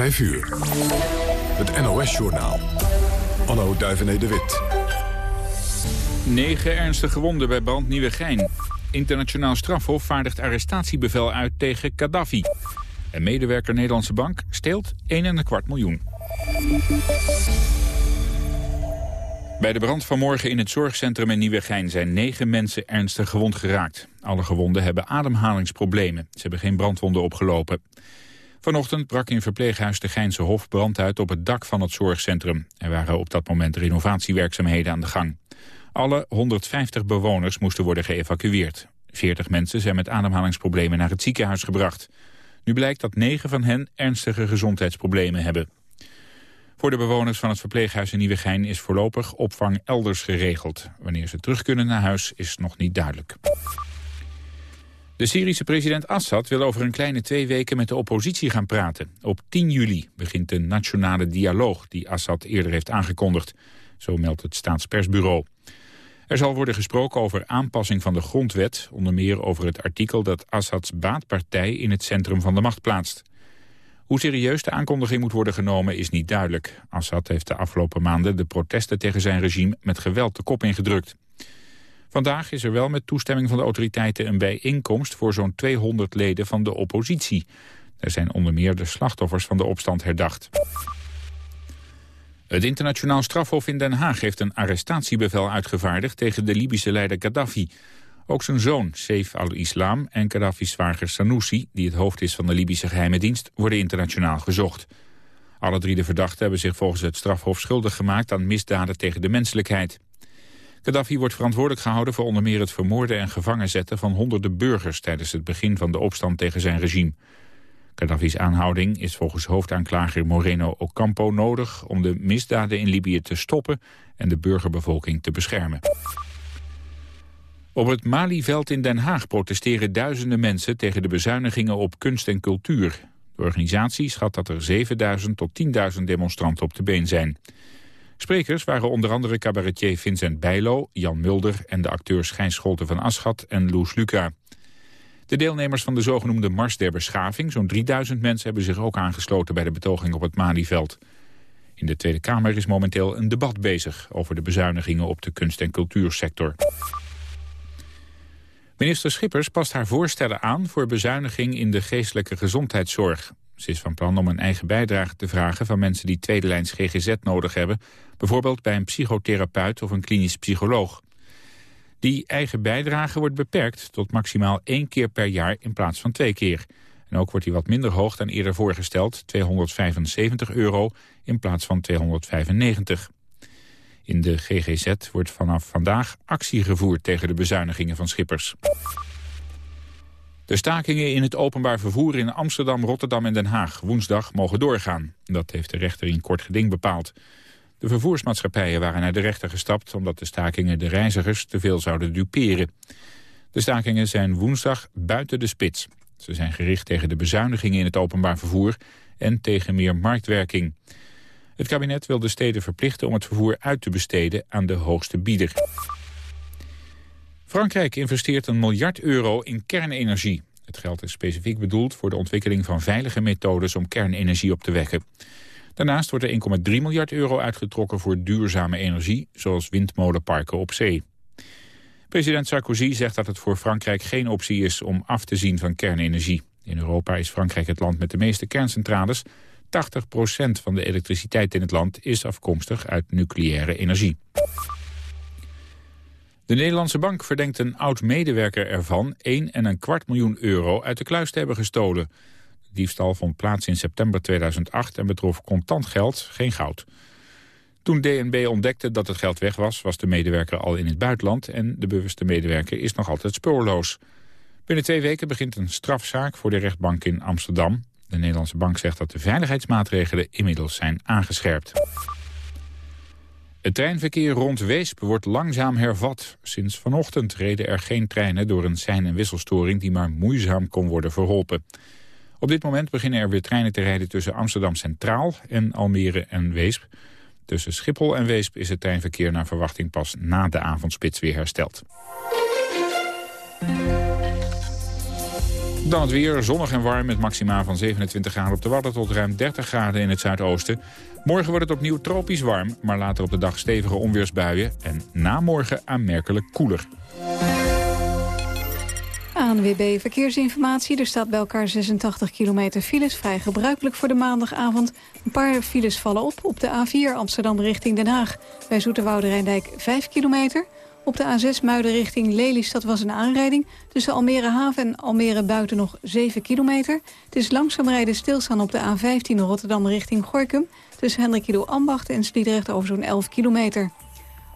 5 uur. Het NOS-journaal. Anno Duivené de Wit. Negen ernstige gewonden bij brand Nieuwegein. Internationaal strafhof vaardigt arrestatiebevel uit tegen Gaddafi. En medewerker Nederlandse Bank steelt 1,25 miljoen. Bij de brand vanmorgen in het zorgcentrum in Nieuwegein zijn negen mensen ernstig gewond geraakt. Alle gewonden hebben ademhalingsproblemen. Ze hebben geen brandwonden opgelopen. Vanochtend brak in verpleeghuis de Geinse Hof brand uit op het dak van het zorgcentrum. Er waren op dat moment renovatiewerkzaamheden aan de gang. Alle 150 bewoners moesten worden geëvacueerd. 40 mensen zijn met ademhalingsproblemen naar het ziekenhuis gebracht. Nu blijkt dat 9 van hen ernstige gezondheidsproblemen hebben. Voor de bewoners van het verpleeghuis in Nieuwegein is voorlopig opvang elders geregeld. Wanneer ze terug kunnen naar huis is nog niet duidelijk. De Syrische president Assad wil over een kleine twee weken met de oppositie gaan praten. Op 10 juli begint de nationale dialoog die Assad eerder heeft aangekondigd. Zo meldt het staatspersbureau. Er zal worden gesproken over aanpassing van de grondwet... onder meer over het artikel dat Assads baatpartij in het centrum van de macht plaatst. Hoe serieus de aankondiging moet worden genomen is niet duidelijk. Assad heeft de afgelopen maanden de protesten tegen zijn regime met geweld de kop ingedrukt. Vandaag is er wel met toestemming van de autoriteiten een bijeenkomst voor zo'n 200 leden van de oppositie. Er zijn onder meer de slachtoffers van de opstand herdacht. Het internationaal strafhof in Den Haag heeft een arrestatiebevel uitgevaardigd tegen de Libische leider Gaddafi. Ook zijn zoon, Saif al-Islam, en Gaddafi's zwager Sanusi, die het hoofd is van de Libische geheime dienst, worden internationaal gezocht. Alle drie de verdachten hebben zich volgens het strafhof schuldig gemaakt aan misdaden tegen de menselijkheid. Gaddafi wordt verantwoordelijk gehouden voor onder meer het vermoorden en gevangen zetten van honderden burgers tijdens het begin van de opstand tegen zijn regime. Gaddafi's aanhouding is volgens hoofdaanklager Moreno Ocampo nodig om de misdaden in Libië te stoppen en de burgerbevolking te beschermen. Op het Malieveld in Den Haag protesteren duizenden mensen tegen de bezuinigingen op kunst en cultuur. De organisatie schat dat er 7000 tot 10.000 demonstranten op de been zijn. Sprekers waren onder andere cabaretier Vincent Bijlo, Jan Mulder... en de acteurs Gijs van Aschat en Loes Luca. De deelnemers van de zogenoemde Mars der Beschaving... zo'n 3000 mensen hebben zich ook aangesloten bij de betoging op het Malieveld. In de Tweede Kamer is momenteel een debat bezig... over de bezuinigingen op de kunst- en cultuursector. Minister Schippers past haar voorstellen aan voor bezuiniging in de geestelijke gezondheidszorg. Ze is van plan om een eigen bijdrage te vragen van mensen die tweede lijns GGZ nodig hebben. Bijvoorbeeld bij een psychotherapeut of een klinisch psycholoog. Die eigen bijdrage wordt beperkt tot maximaal één keer per jaar in plaats van twee keer. En ook wordt die wat minder hoog dan eerder voorgesteld, 275 euro in plaats van 295. In de GGZ wordt vanaf vandaag actie gevoerd tegen de bezuinigingen van Schippers. De stakingen in het openbaar vervoer in Amsterdam, Rotterdam en Den Haag woensdag mogen doorgaan. Dat heeft de rechter in kort geding bepaald. De vervoersmaatschappijen waren naar de rechter gestapt omdat de stakingen de reizigers te veel zouden duperen. De stakingen zijn woensdag buiten de spits. Ze zijn gericht tegen de bezuinigingen in het openbaar vervoer en tegen meer marktwerking. Het kabinet wil de steden verplichten om het vervoer uit te besteden aan de hoogste bieder. Frankrijk investeert een miljard euro in kernenergie. Het geld is specifiek bedoeld voor de ontwikkeling van veilige methodes om kernenergie op te wekken. Daarnaast wordt er 1,3 miljard euro uitgetrokken voor duurzame energie, zoals windmolenparken op zee. President Sarkozy zegt dat het voor Frankrijk geen optie is om af te zien van kernenergie. In Europa is Frankrijk het land met de meeste kerncentrales. 80% van de elektriciteit in het land is afkomstig uit nucleaire energie. De Nederlandse bank verdenkt een oud-medewerker ervan 1,25 miljoen euro uit de kluis te hebben gestolen. De diefstal vond plaats in september 2008 en betrof contant geld, geen goud. Toen DNB ontdekte dat het geld weg was, was de medewerker al in het buitenland... en de bewuste medewerker is nog altijd spoorloos. Binnen twee weken begint een strafzaak voor de rechtbank in Amsterdam. De Nederlandse bank zegt dat de veiligheidsmaatregelen inmiddels zijn aangescherpt. Het treinverkeer rond Weesp wordt langzaam hervat. Sinds vanochtend reden er geen treinen door een sein- en wisselstoring... die maar moeizaam kon worden verholpen. Op dit moment beginnen er weer treinen te rijden tussen Amsterdam Centraal en Almere en Weesp. Tussen Schiphol en Weesp is het treinverkeer naar verwachting pas na de avondspits weer hersteld. Dan het weer, zonnig en warm met maxima van 27 graden op de Wadden tot ruim 30 graden in het zuidoosten. Morgen wordt het opnieuw tropisch warm, maar later op de dag stevige onweersbuien en na morgen aanmerkelijk koeler. ANWB Verkeersinformatie. Er staat bij elkaar 86 kilometer files. Vrij gebruikelijk voor de maandagavond. Een paar files vallen op. Op de A4 Amsterdam richting Den Haag. Bij Zoeterwoude Rijndijk 5 kilometer. Op de A6 Muiden richting Lelystad was een aanrijding. Tussen Almere Haven en Almere Buiten nog 7 kilometer. Het is langzaam rijden stilstaan op de A15 Rotterdam richting Gorkum. Tussen Hendrikido Ambacht en Sliedrecht over zo'n 11 kilometer.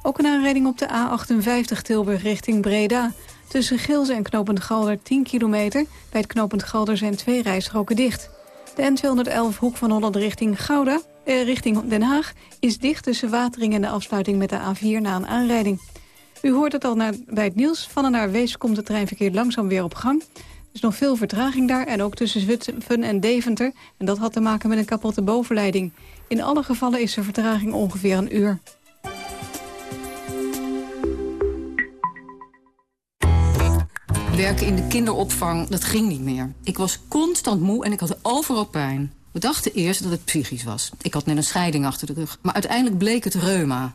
Ook een aanrijding op de A58 Tilburg richting Breda. Tussen Gilze en Knopend Galder 10 kilometer. Bij het Knopend Galder zijn twee rijstroken dicht. De N211 Hoek van Holland richting Gouda, eh, richting Den Haag... is dicht tussen Watering en de afsluiting met de A4 na een aanrijding. U hoort het al naar, bij het nieuws. Van en naar Wees komt het treinverkeer langzaam weer op gang. Er is nog veel vertraging daar en ook tussen Zutphen en Deventer. En dat had te maken met een kapotte bovenleiding. In alle gevallen is er vertraging ongeveer een uur. Werken in de kinderopvang, dat ging niet meer. Ik was constant moe en ik had overal pijn. We dachten eerst dat het psychisch was. Ik had net een scheiding achter de rug. Maar uiteindelijk bleek het reuma.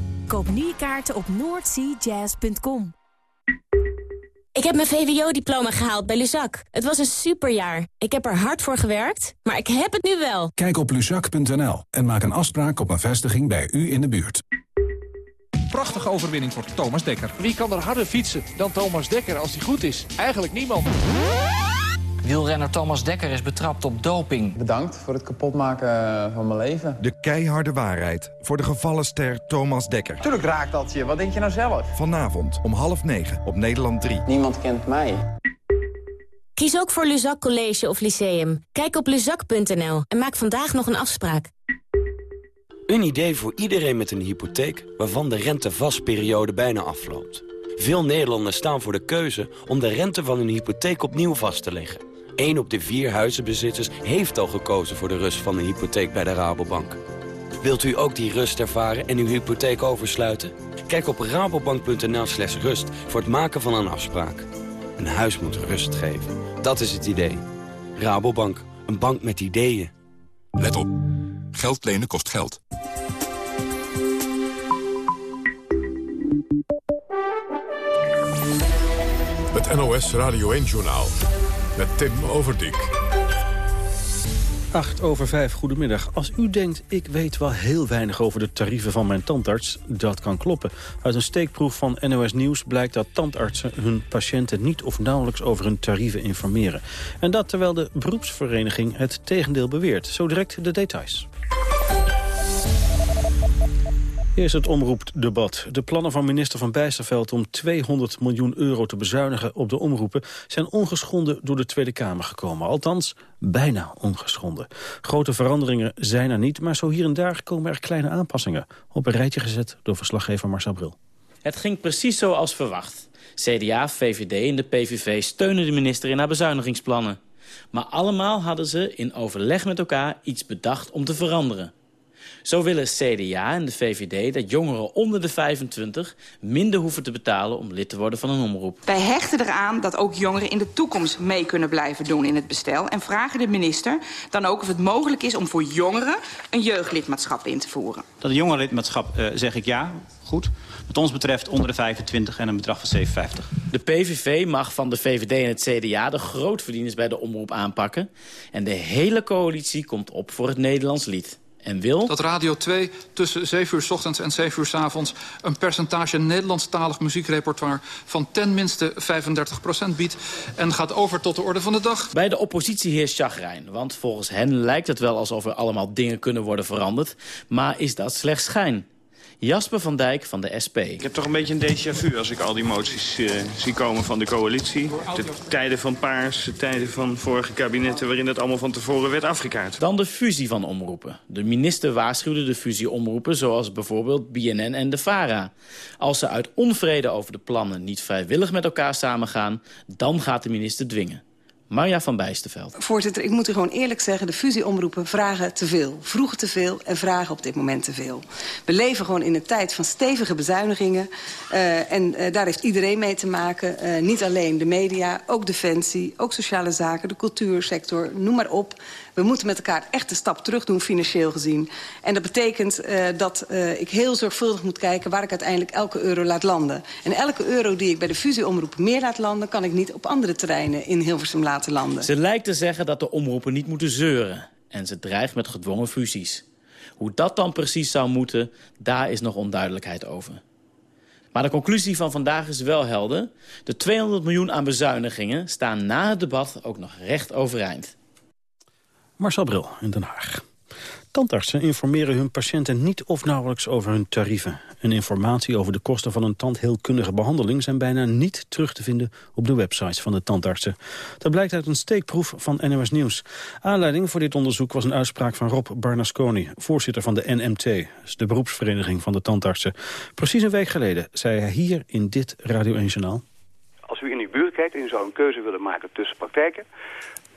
Koop nu je kaarten op noordseajazz.com. Ik heb mijn VWO-diploma gehaald bij Luzak. Het was een superjaar. Ik heb er hard voor gewerkt, maar ik heb het nu wel. Kijk op luzak.nl en maak een afspraak op een vestiging bij u in de buurt. Prachtige overwinning voor Thomas Dekker. Wie kan er harder fietsen dan Thomas Dekker als hij goed is? Eigenlijk niemand. Wielrenner Thomas Dekker is betrapt op doping. Bedankt voor het kapotmaken van mijn leven. De keiharde waarheid voor de gevallen ster Thomas Dekker. Tuurlijk raakt dat je. Wat denk je nou zelf? Vanavond om half negen op Nederland 3. Niemand kent mij. Kies ook voor Luzak College of Lyceum. Kijk op luzak.nl en maak vandaag nog een afspraak. Een idee voor iedereen met een hypotheek waarvan de rentevastperiode bijna afloopt. Veel Nederlanders staan voor de keuze om de rente van hun hypotheek opnieuw vast te leggen. 1 op de vier huizenbezitters heeft al gekozen voor de rust van een hypotheek bij de Rabobank. Wilt u ook die rust ervaren en uw hypotheek oversluiten? Kijk op rabobank.nl slash rust voor het maken van een afspraak. Een huis moet rust geven. Dat is het idee. Rabobank, een bank met ideeën. Let op. Geld lenen kost geld. Het NOS Radio 1-journaal Tim Overdijk. 8 over 5, goedemiddag. Als u denkt, ik weet wel heel weinig over de tarieven van mijn tandarts, dat kan kloppen. Uit een steekproef van NOS Nieuws blijkt dat tandartsen hun patiënten niet of nauwelijks over hun tarieven informeren. En dat terwijl de beroepsvereniging het tegendeel beweert. Zo direct de details. Eerst het omroepdebat. De plannen van minister Van Bijsterveld om 200 miljoen euro te bezuinigen op de omroepen zijn ongeschonden door de Tweede Kamer gekomen. Althans, bijna ongeschonden. Grote veranderingen zijn er niet, maar zo hier en daar komen er kleine aanpassingen. Op een rijtje gezet door verslaggever Marcel Bril. Het ging precies zoals verwacht. CDA, VVD en de PVV steunen de minister in haar bezuinigingsplannen. Maar allemaal hadden ze in overleg met elkaar iets bedacht om te veranderen. Zo willen CDA en de VVD dat jongeren onder de 25 minder hoeven te betalen om lid te worden van een omroep. Wij hechten eraan dat ook jongeren in de toekomst mee kunnen blijven doen in het bestel. En vragen de minister dan ook of het mogelijk is om voor jongeren een jeugdlidmaatschap in te voeren. Dat een jongerenlidmaatschap uh, zeg ik ja, goed. Wat ons betreft onder de 25 en een bedrag van 57. De PVV mag van de VVD en het CDA de grootverdieners bij de omroep aanpakken. En de hele coalitie komt op voor het Nederlands lied en wil... Dat Radio 2 tussen 7 uur s ochtends en 7 uur s avonds... een percentage Nederlandstalig muziekrepertoire... van ten minste 35% biedt en gaat over tot de orde van de dag. Bij de oppositie heerst chagrijn, want volgens hen lijkt het wel alsof er allemaal dingen kunnen worden veranderd. Maar is dat slechts schijn? Jasper van Dijk van de SP. Ik heb toch een beetje een déjà vu als ik al die moties uh, zie komen van de coalitie. De tijden van Paars, de tijden van vorige kabinetten... waarin dat allemaal van tevoren werd afgekaart. Dan de fusie van omroepen. De minister waarschuwde de fusie omroepen zoals bijvoorbeeld BNN en de VARA. Als ze uit onvrede over de plannen niet vrijwillig met elkaar samengaan... dan gaat de minister dwingen. Marja van Bijsterveld. Voorzitter, ik moet u gewoon eerlijk zeggen... de fusieomroepen vragen te veel. Vroegen te veel en vragen op dit moment te veel. We leven gewoon in een tijd van stevige bezuinigingen. Uh, en uh, daar heeft iedereen mee te maken. Uh, niet alleen de media, ook Defensie, ook sociale zaken... de cultuursector, noem maar op. We moeten met elkaar echt een stap terug doen, financieel gezien. En dat betekent uh, dat uh, ik heel zorgvuldig moet kijken... waar ik uiteindelijk elke euro laat landen. En elke euro die ik bij de fusieomroep meer laat landen... kan ik niet op andere terreinen in Hilversum laten landen. Ze lijkt te zeggen dat de omroepen niet moeten zeuren. En ze dreigt met gedwongen fusies. Hoe dat dan precies zou moeten, daar is nog onduidelijkheid over. Maar de conclusie van vandaag is wel helder. De 200 miljoen aan bezuinigingen staan na het debat ook nog recht overeind. Marcel Bril in Den Haag. Tandartsen informeren hun patiënten niet of nauwelijks over hun tarieven. En informatie over de kosten van een tandheelkundige behandeling... zijn bijna niet terug te vinden op de websites van de tandartsen. Dat blijkt uit een steekproef van NOS Nieuws. Aanleiding voor dit onderzoek was een uitspraak van Rob Barnasconi... voorzitter van de NMT, de beroepsvereniging van de tandartsen. Precies een week geleden zei hij hier in dit Radio 1 Journaal... Als u in uw buurt kijkt en u zou een keuze willen maken tussen praktijken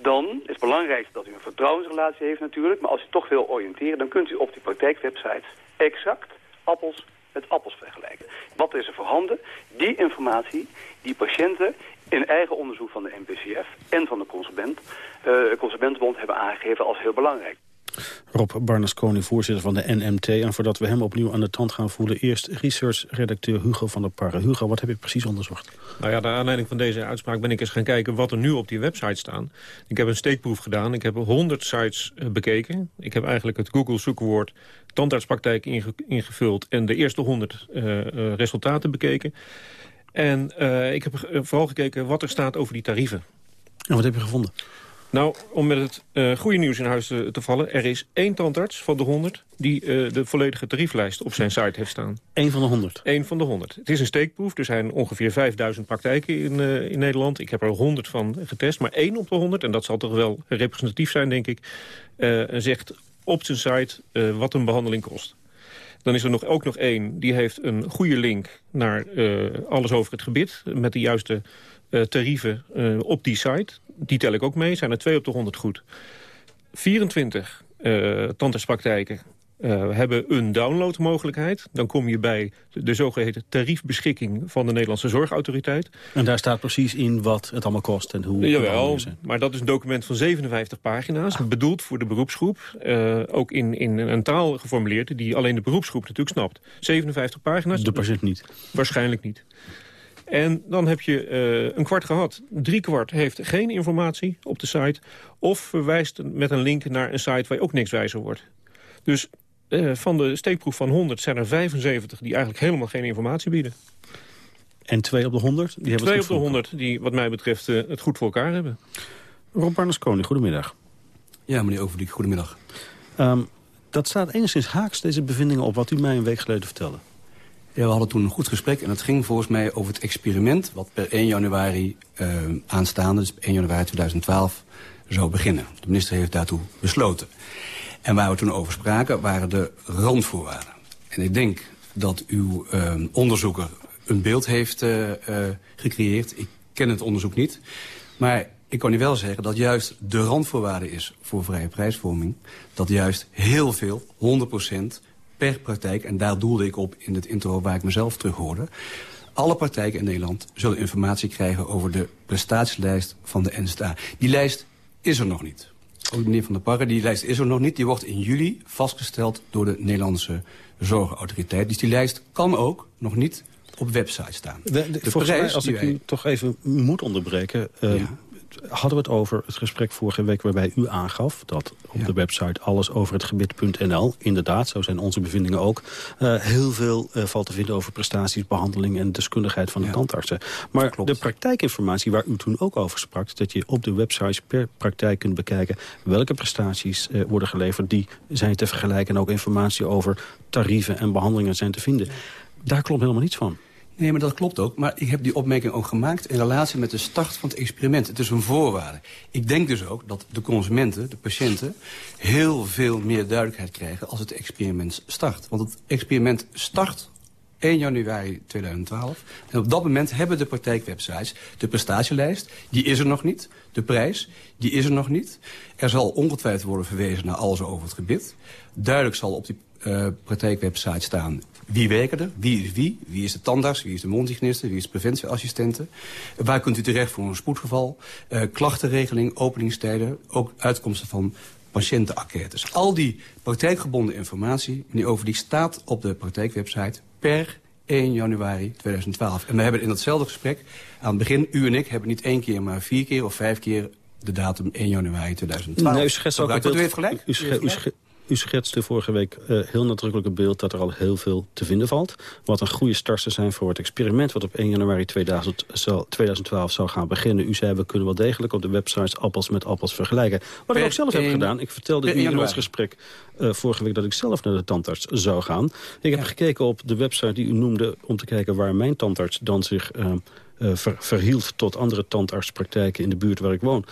dan is het belangrijk dat u een vertrouwensrelatie heeft natuurlijk. Maar als u toch wil oriënteren, dan kunt u op die praktijkwebsites exact appels met appels vergelijken. Wat is er voorhanden? Die informatie die patiënten in eigen onderzoek van de NPCF en van de consument, uh, Consumentenbond hebben aangegeven als heel belangrijk. Rob Barnasconi, voorzitter van de NMT. En voordat we hem opnieuw aan de tand gaan voelen... eerst research-redacteur Hugo van der Parre. Hugo, wat heb je precies onderzocht? Nou ja, naar aanleiding van deze uitspraak ben ik eens gaan kijken... wat er nu op die website staan. Ik heb een steekproef gedaan. Ik heb 100 sites eh, bekeken. Ik heb eigenlijk het Google-zoekwoord tandartspraktijk ingevuld... en de eerste 100 uh, uh, resultaten bekeken. En uh, ik heb vooral gekeken wat er staat over die tarieven. En wat heb je gevonden? Nou, om met het uh, goede nieuws in huis te, te, vallen... er is één tandarts van de 100 die uh, de volledige tarieflijst op zijn site heeft staan. Eén van de 100? Eén van de 100. Het is een steekproef. Er zijn ongeveer 5000 praktijken in, uh, in Nederland. Ik heb er 100 van getest, maar één op de 100... en dat zal toch wel representatief zijn, denk ik... zegt op zijn site wat een behandeling kost. Dan is er nog, ook nog één, die heeft een goede link naar alles over het gebied... met de juiste tarieven op die site die tel ik ook mee, zijn er twee op de 100 goed. 24 uh, tandartspraktijken uh, hebben een downloadmogelijkheid. Dan kom je bij de, zogeheten tariefbeschikking van de Nederlandse Zorgautoriteit. En daar staat precies in wat het allemaal kost en hoe Jawel, maar dat is een document van 57 pagina's, ah. bedoeld voor de beroepsgroep. Uh, ook in, in een taal geformuleerd die alleen de beroepsgroep natuurlijk snapt. 57 pagina's. De patiënt niet. Waarschijnlijk niet. En dan heb je uh, een kwart gehad. Drie kwart heeft geen informatie op de site... of verwijst met een link naar een site waar ook niks wijzer wordt. Dus uh, van de steekproef van 100 zijn er 75 die eigenlijk helemaal geen informatie bieden. En twee op de 100? Die hebben twee op de 100 die wat mij betreft uh, het goed voor elkaar hebben. Rob Barnes-Koning, goedemiddag. Ja, meneer Overdiek, goedemiddag. Um, dat staat enigszins haaks, deze bevindingen, op wat u mij een week geleden vertelde. Ja, we hadden toen een goed gesprek en het ging volgens mij over het experiment... wat per 1 januari uh, aanstaande, dus 1 januari 2012, zou beginnen. De minister heeft daartoe besloten. En waar we toen over spraken waren de randvoorwaarden. En ik denk dat uw uh, onderzoeker een beeld heeft uh, gecreëerd. Ik ken het onderzoek niet. Maar ik kan u wel zeggen dat juist de randvoorwaarde is voor vrije prijsvorming... dat juist heel veel, 100 per praktijk, en daar doelde ik op in het intro waar ik mezelf terug hoorde... alle praktijken in Nederland zullen informatie krijgen over de prestatielijst van de NSA. Die lijst is er nog niet. Ook meneer Van der Parre, die lijst is er nog niet. Die wordt in juli vastgesteld door de Nederlandse Zorgautoriteit. Dus die lijst kan ook nog niet op website staan. De, de, de prijs, mij, als ik u toch even moet onderbreken... Uh, ja hadden we het over het gesprek vorige week waarbij u aangaf... dat op de website alles over het gebit.nl, inderdaad, zo zijn onze bevindingen ook... Uh, heel veel uh, valt te vinden over prestaties, behandeling en deskundigheid van de ja. tandartsen. Maar de praktijkinformatie waar u toen ook over sprak... dat je op de websites per praktijk kunt bekijken welke prestaties uh, worden geleverd... die zijn te vergelijken en ook informatie over tarieven en behandelingen zijn te vinden. Daar klopt helemaal niets van. Nee, maar dat klopt ook. Maar ik heb die opmerking ook gemaakt in relatie met de start van het experiment. Het is een voorwaarde. Ik denk dus ook dat de consumenten, de patiënten... heel veel meer duidelijkheid krijgen als het experiment start. Want het experiment start 1 januari 2012. En op dat moment hebben de praktijkwebsites de prestatielijst. Die is er nog niet. De prijs, die is er nog niet. Er zal ongetwijfeld worden verwezen naar alles over het gebit. Duidelijk zal op die uh, praktijkwebsite staan wie werken er? Wie is wie? Wie is de tandarts? Wie is de mondhygiëniste? Wie is de preventieassistente? Waar kunt u terecht voor een spoedgeval? Uh, klachtenregeling, openingstijden, ook uitkomsten van patiëntenenquêtes. Al die praktijkgebonden informatie, meneer Over, die staat op de praktijkwebsite per 1 januari 2012. En we hebben in datzelfde gesprek, aan het begin, u en ik hebben niet één keer, maar vier keer of vijf keer de datum 1 januari 2012. Nee, u schetst ook een beeld, u heeft gelijk. U, u, u schetste vorige week uh, heel nadrukkelijk een beeld dat er al heel veel te vinden valt. Wat een goede start zou zijn voor het experiment wat op 1 januari 2000, 2012 zou gaan beginnen. U zei we kunnen wel degelijk op de websites appels met appels vergelijken. Wat ik ook zelf heb gedaan. Ik vertelde u in ons gesprek uh, vorige week dat ik zelf naar de tandarts zou gaan. Ik heb gekeken op de website die u noemde om te kijken waar mijn tandarts dan zich uh, ver, verhield tot andere tandartspraktijken in de buurt waar ik woon.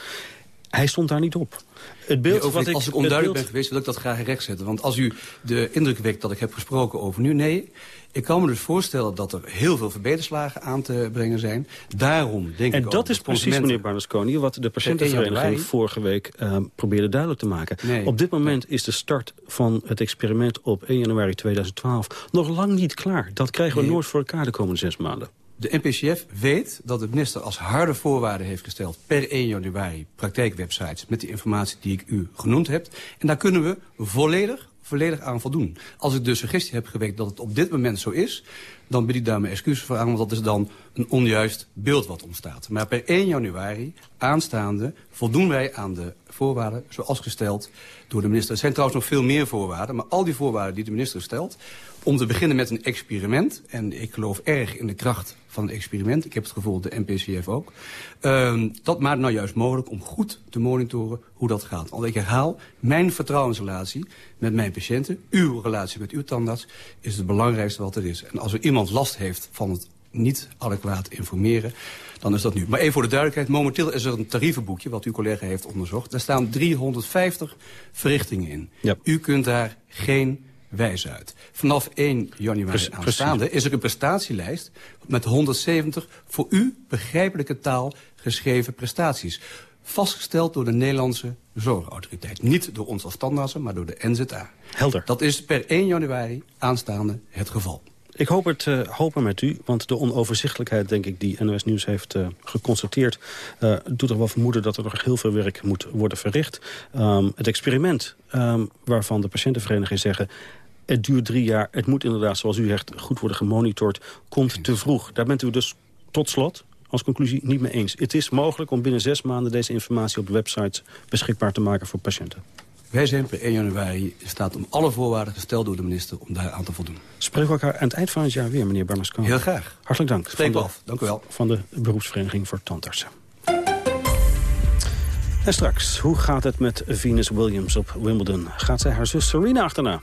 Hij stond daar niet op. Het beeld wat ik, als ik onduidelijk beeld... ben geweest, wil ik dat graag rechtzetten. Want als u de indruk wekt dat ik heb gesproken over nu... nee, ik kan me dus voorstellen dat er heel veel verbeterslagen aan te brengen zijn. Daarom denk en ik En dat is precies, meneer Barnesconi, wat de patiëntenvereniging vorige week uh, probeerde duidelijk te maken. Nee. Op dit moment is de start van het experiment op 1 januari 2012 nog lang niet klaar. Dat krijgen we nee. nooit voor elkaar de komende zes maanden. De NPCF weet dat de minister als harde voorwaarden heeft gesteld... per 1 januari praktijkwebsites met de informatie die ik u genoemd heb. En daar kunnen we volledig, volledig aan voldoen. Als ik de suggestie heb gewekt dat het op dit moment zo is... dan bied ik daar mijn excuses voor aan, want dat is dan een onjuist beeld wat ontstaat. Maar per 1 januari, aanstaande, voldoen wij aan de voorwaarden zoals gesteld door de minister. Er zijn trouwens nog veel meer voorwaarden, maar al die voorwaarden die de minister stelt... om te beginnen met een experiment, en ik geloof erg in de kracht van het experiment. Ik heb het gevoel, de NPCF ook. Uh, dat maakt nou juist mogelijk om goed te monitoren hoe dat gaat. Want ik herhaal, mijn vertrouwensrelatie met mijn patiënten... uw relatie met uw tandarts, is het belangrijkste wat er is. En als er iemand last heeft van het niet adequaat informeren dan is dat nu. Maar even voor de duidelijkheid, momenteel is er een tarievenboekje... wat uw collega heeft onderzocht. Daar staan 350 verrichtingen in. Ja. U kunt daar geen wijs uit. Vanaf 1 januari aanstaande is er een prestatielijst... met 170 voor u begrijpelijke taal geschreven prestaties. Vastgesteld door de Nederlandse Zorgautoriteit. Niet door ons als tandartsen, maar door de NZA. Helder. Dat is per 1 januari aanstaande het geval. Ik hoop het uh, hopen met u, want de onoverzichtelijkheid denk ik die NOS Nieuws heeft uh, geconstateerd... Uh, doet er wel vermoeden dat er nog heel veel werk moet worden verricht. Um, het experiment um, waarvan de patiëntenvereniging zeggen... het duurt drie jaar, het moet inderdaad, zoals u zegt, goed worden gemonitord... komt te vroeg. Daar bent u dus tot slot als conclusie niet mee eens. Het is mogelijk om binnen zes maanden deze informatie op de website beschikbaar te maken voor patiënten. Wij zijn per 1 januari in staat om alle voorwaarden gesteld door de minister om daar aan te voldoen. Spreken we elkaar aan het eind van het jaar weer, meneer Barmascan? Heel graag. Hartelijk dank. Spreek af. Dank u wel. Van de beroepsvereniging voor tandartsen. En straks, hoe gaat het met Venus Williams op Wimbledon? Gaat zij haar zus Serena achterna?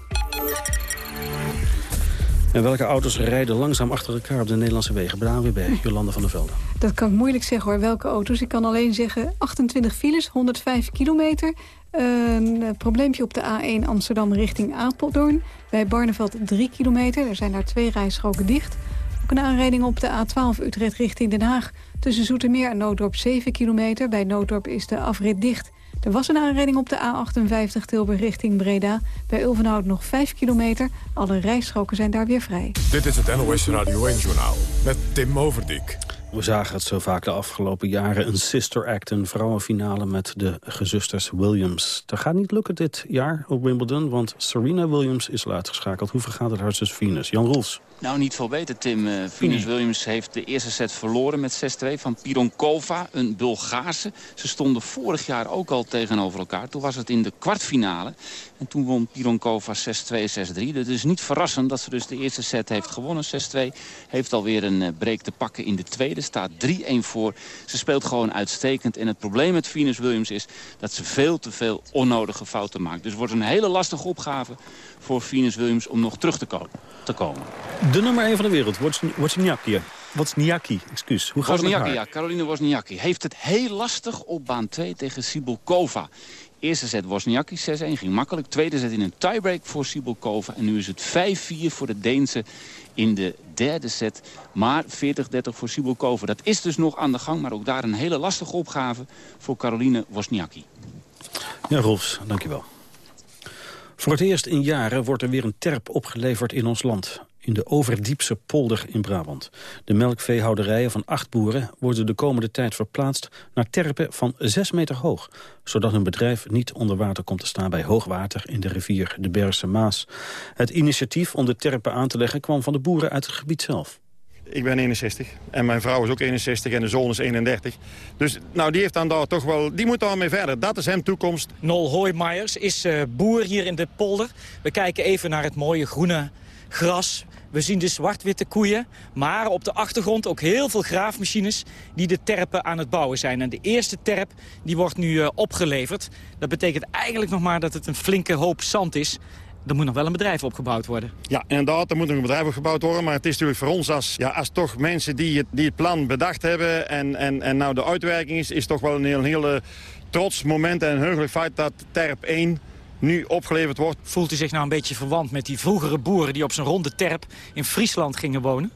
En welke auto's rijden langzaam achter elkaar op de Nederlandse wegen? Bij de ANWB, Jolanda van der Velde. Dat kan ik moeilijk zeggen hoor, welke auto's. Ik kan alleen zeggen 28 files, 105 kilometer. Een probleempje op de A1 Amsterdam richting Apeldoorn. Bij Barneveld 3 kilometer, er zijn daar twee rijstroken dicht. Ook een aanrijding op de A12 Utrecht richting Den Haag. Tussen Zoetermeer en Nooddorp 7 kilometer. Bij Nooddorp is de afrit dicht. Er was een aanrijding op de A58 Tilburg richting Breda. Bij Ulvenhout nog 5 kilometer. Alle rijstroken zijn daar weer vrij. Dit is het NOS Radio 1-journaal met Tim Overdijk. We zagen het zo vaak de afgelopen jaren. Een sister act, een vrouwenfinale met de gezusters Williams. Dat gaat niet lukken dit jaar op Wimbledon, want Serena Williams is al uitgeschakeld. Hoe vergaat het haar zus Venus? Jan Roels. Nou, niet veel beter, Tim. Uh, Venus Williams heeft de eerste set verloren met 6-2 van Pironkova, een Bulgaarse. Ze stonden vorig jaar ook al tegenover elkaar. Toen was het in de kwartfinale. En toen won Pironkova 6-2, 6-3. Het is niet verrassend dat ze dus de eerste set heeft gewonnen, 6-2. Heeft alweer een uh, break te pakken in de tweede. Staat 3-1 voor. Ze speelt gewoon uitstekend. En het probleem met Venus Williams is dat ze veel te veel onnodige fouten maakt. Dus het wordt een hele lastige opgave voor Venus Williams om nog terug te komen. Te komen. De nummer 1 van de wereld, Wozniacki. Wozniacki, excuus. Hoe gaat Wozniacki, het ja, Caroline Wozniacki. Heeft het heel lastig op baan 2 tegen Sibulkova. Eerste set Wozniacki, 6-1, ging makkelijk. Tweede set in een tiebreak voor Sibulkova. En nu is het 5-4 voor de Deense in de derde set. Maar 40-30 voor Sibulkova. Dat is dus nog aan de gang, maar ook daar een hele lastige opgave voor Caroline Wozniacki. Ja, Rolfs, dankjewel. Voor het eerst in jaren wordt er weer een terp opgeleverd in ons land. In de Overdiepse polder in Brabant. De melkveehouderijen van acht boeren worden de komende tijd verplaatst naar terpen van zes meter hoog. Zodat hun bedrijf niet onder water komt te staan bij hoogwater in de rivier de Bergse Maas. Het initiatief om de terpen aan te leggen kwam van de boeren uit het gebied zelf. Ik ben 61 en mijn vrouw is ook 61 en de zoon is 31. Dus nou, die heeft dan daar toch wel, die moet daarmee verder. Dat is hem toekomst. Nol Hoijmaiers is uh, boer hier in de polder. We kijken even naar het mooie groene gras. We zien de zwart-witte koeien, maar op de achtergrond ook heel veel graafmachines die de terpen aan het bouwen zijn. En de eerste terp die wordt nu uh, opgeleverd. Dat betekent eigenlijk nog maar dat het een flinke hoop zand is er moet nog wel een bedrijf opgebouwd worden. Ja, inderdaad, er moet nog een bedrijf opgebouwd worden. Maar het is natuurlijk voor ons als, ja, als toch mensen die het, die het plan bedacht hebben... en, en, en nou de uitwerking is, is toch wel een heel, heel trots moment en een heugelijk feit dat terp 1 nu opgeleverd wordt. Voelt u zich nou een beetje verwant met die vroegere boeren die op zijn ronde terp in Friesland gingen wonen?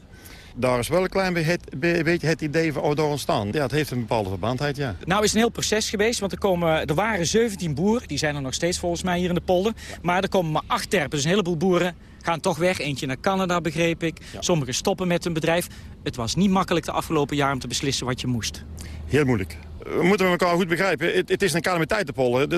daar is wel een klein beetje het idee van door ontstaan. Ja, het heeft een bepaalde verbandheid, ja. Nou is een heel proces geweest, want er, komen, er waren 17 boeren. Die zijn er nog steeds volgens mij hier in de polder. Maar er komen maar acht terpen, dus een heleboel boeren gaan toch weg. Eentje naar Canada, begreep ik. Sommigen stoppen met hun bedrijf. Het was niet makkelijk de afgelopen jaar om te beslissen wat je moest. Heel moeilijk we moeten elkaar goed begrijpen. Het, het is een calamiteit, de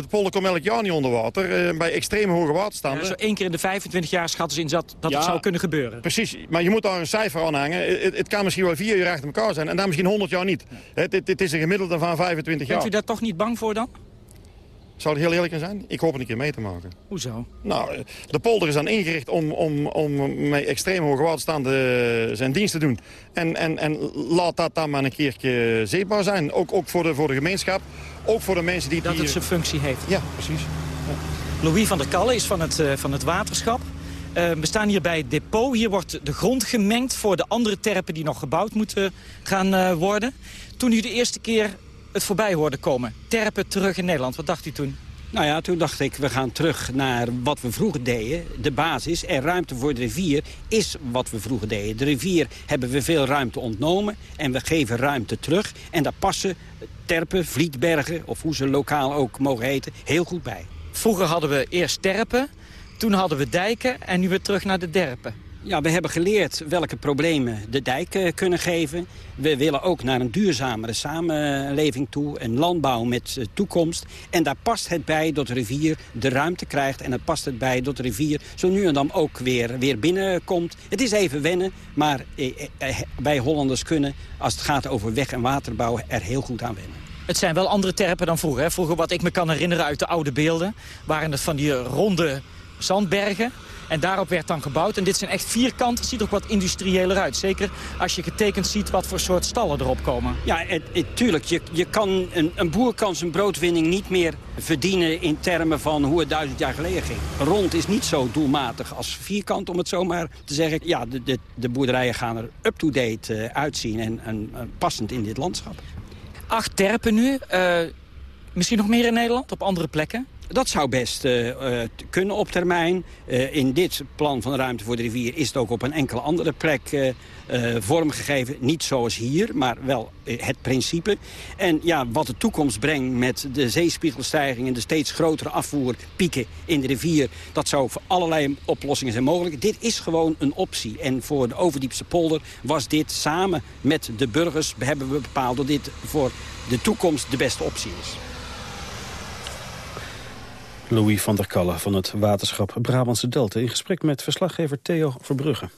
polder komt elk jaar niet onder water. Uh, bij extreem hoge waterstanden. Ja, zo één keer in de 25 jaar schatten ze in dat, dat het zou kunnen gebeuren. Precies, maar je moet daar een cijfer aan hangen. Het, het, kan misschien wel vier jaar achter elkaar zijn en dan misschien 100 jaar niet. Het, het, is een gemiddelde van 25 jaar. Bent u daar toch niet bang voor dan? Zou het heel eerlijk zijn? Ik hoop een keer mee te maken. Hoezo? Nou, de polder is dan ingericht om, om, om met extreem hoge waterstanden eh, zijn dienst te doen. En, en, en laat dat dan maar een keertje zichtbaar zijn. Ook, ook voor, de, voor de gemeenschap, ook voor de mensen die... Dat het zijn functie heeft. Ja, precies. Ja. Louis van der Kalle is van het, uh, van het waterschap. Uh, we staan hier bij het depot. Hier wordt de grond gemengd voor de andere terpen die nog gebouwd moeten gaan uh, worden. Toen u de eerste keer het voorbij hoorde komen. Terpen terug in Nederland. Wat dacht u toen? Nou ja, toen dacht ik, we gaan terug naar wat we vroeger deden. De basis en ruimte voor de rivier is wat we vroeger deden. De rivier hebben we veel ruimte ontnomen en we geven ruimte terug. En daar passen terpen, vlietbergen, of hoe ze lokaal ook mogen heten, heel goed bij. Vroeger hadden we eerst terpen, toen hadden we dijken en nu weer terug naar de derpen. Ja, we hebben geleerd welke problemen de dijk eh, kunnen geven. We willen ook naar een duurzamere samenleving toe. Een landbouw met eh, toekomst. En daar past het bij dat de rivier de ruimte krijgt. En daar past het bij dat de rivier zo nu en dan ook weer, weer binnenkomt. Het is even wennen, maar eh, wij Hollanders kunnen... als het gaat over weg- en waterbouw er heel goed aan wennen. Het zijn wel andere terpen dan vroeger. Vroeger, wat ik me kan herinneren uit de oude beelden... waren het van die ronde zandbergen en daarop werd dan gebouwd. En dit zijn echt vierkanten. Het ziet er ook wat industrieeler uit. Zeker als je getekend ziet wat voor soort stallen erop komen. Ja, het, het, tuurlijk. Je, je kan, een, een boer kan zijn broodwinning niet meer verdienen in termen van hoe het duizend jaar geleden ging. Rond is niet zo doelmatig als vierkant, om het zo maar te zeggen. Ja, de, de, de boerderijen gaan er up-to-date uh, uitzien en, en uh, passend in dit landschap. Acht terpen nu. Uh, misschien nog meer in Nederland, op andere plekken? Dat zou best uh, uh, kunnen op termijn. Uh, in dit plan van ruimte voor de rivier is het ook op een enkele andere plek vormgegeven. Niet zoals hier, maar wel het principe. En ja, wat de toekomst brengt met de zeespiegelstijging... en de steeds grotere afvoerpieken in de rivier... dat zou voor allerlei oplossingen zijn mogelijk. Dit is gewoon een optie. En voor de Overdiepse polder was dit samen met de burgers... hebben we bepaald dat dit voor de toekomst de beste optie is. Louis van der Kalle van het waterschap Brabantse Delta... in gesprek met verslaggever Theo Verbrugge.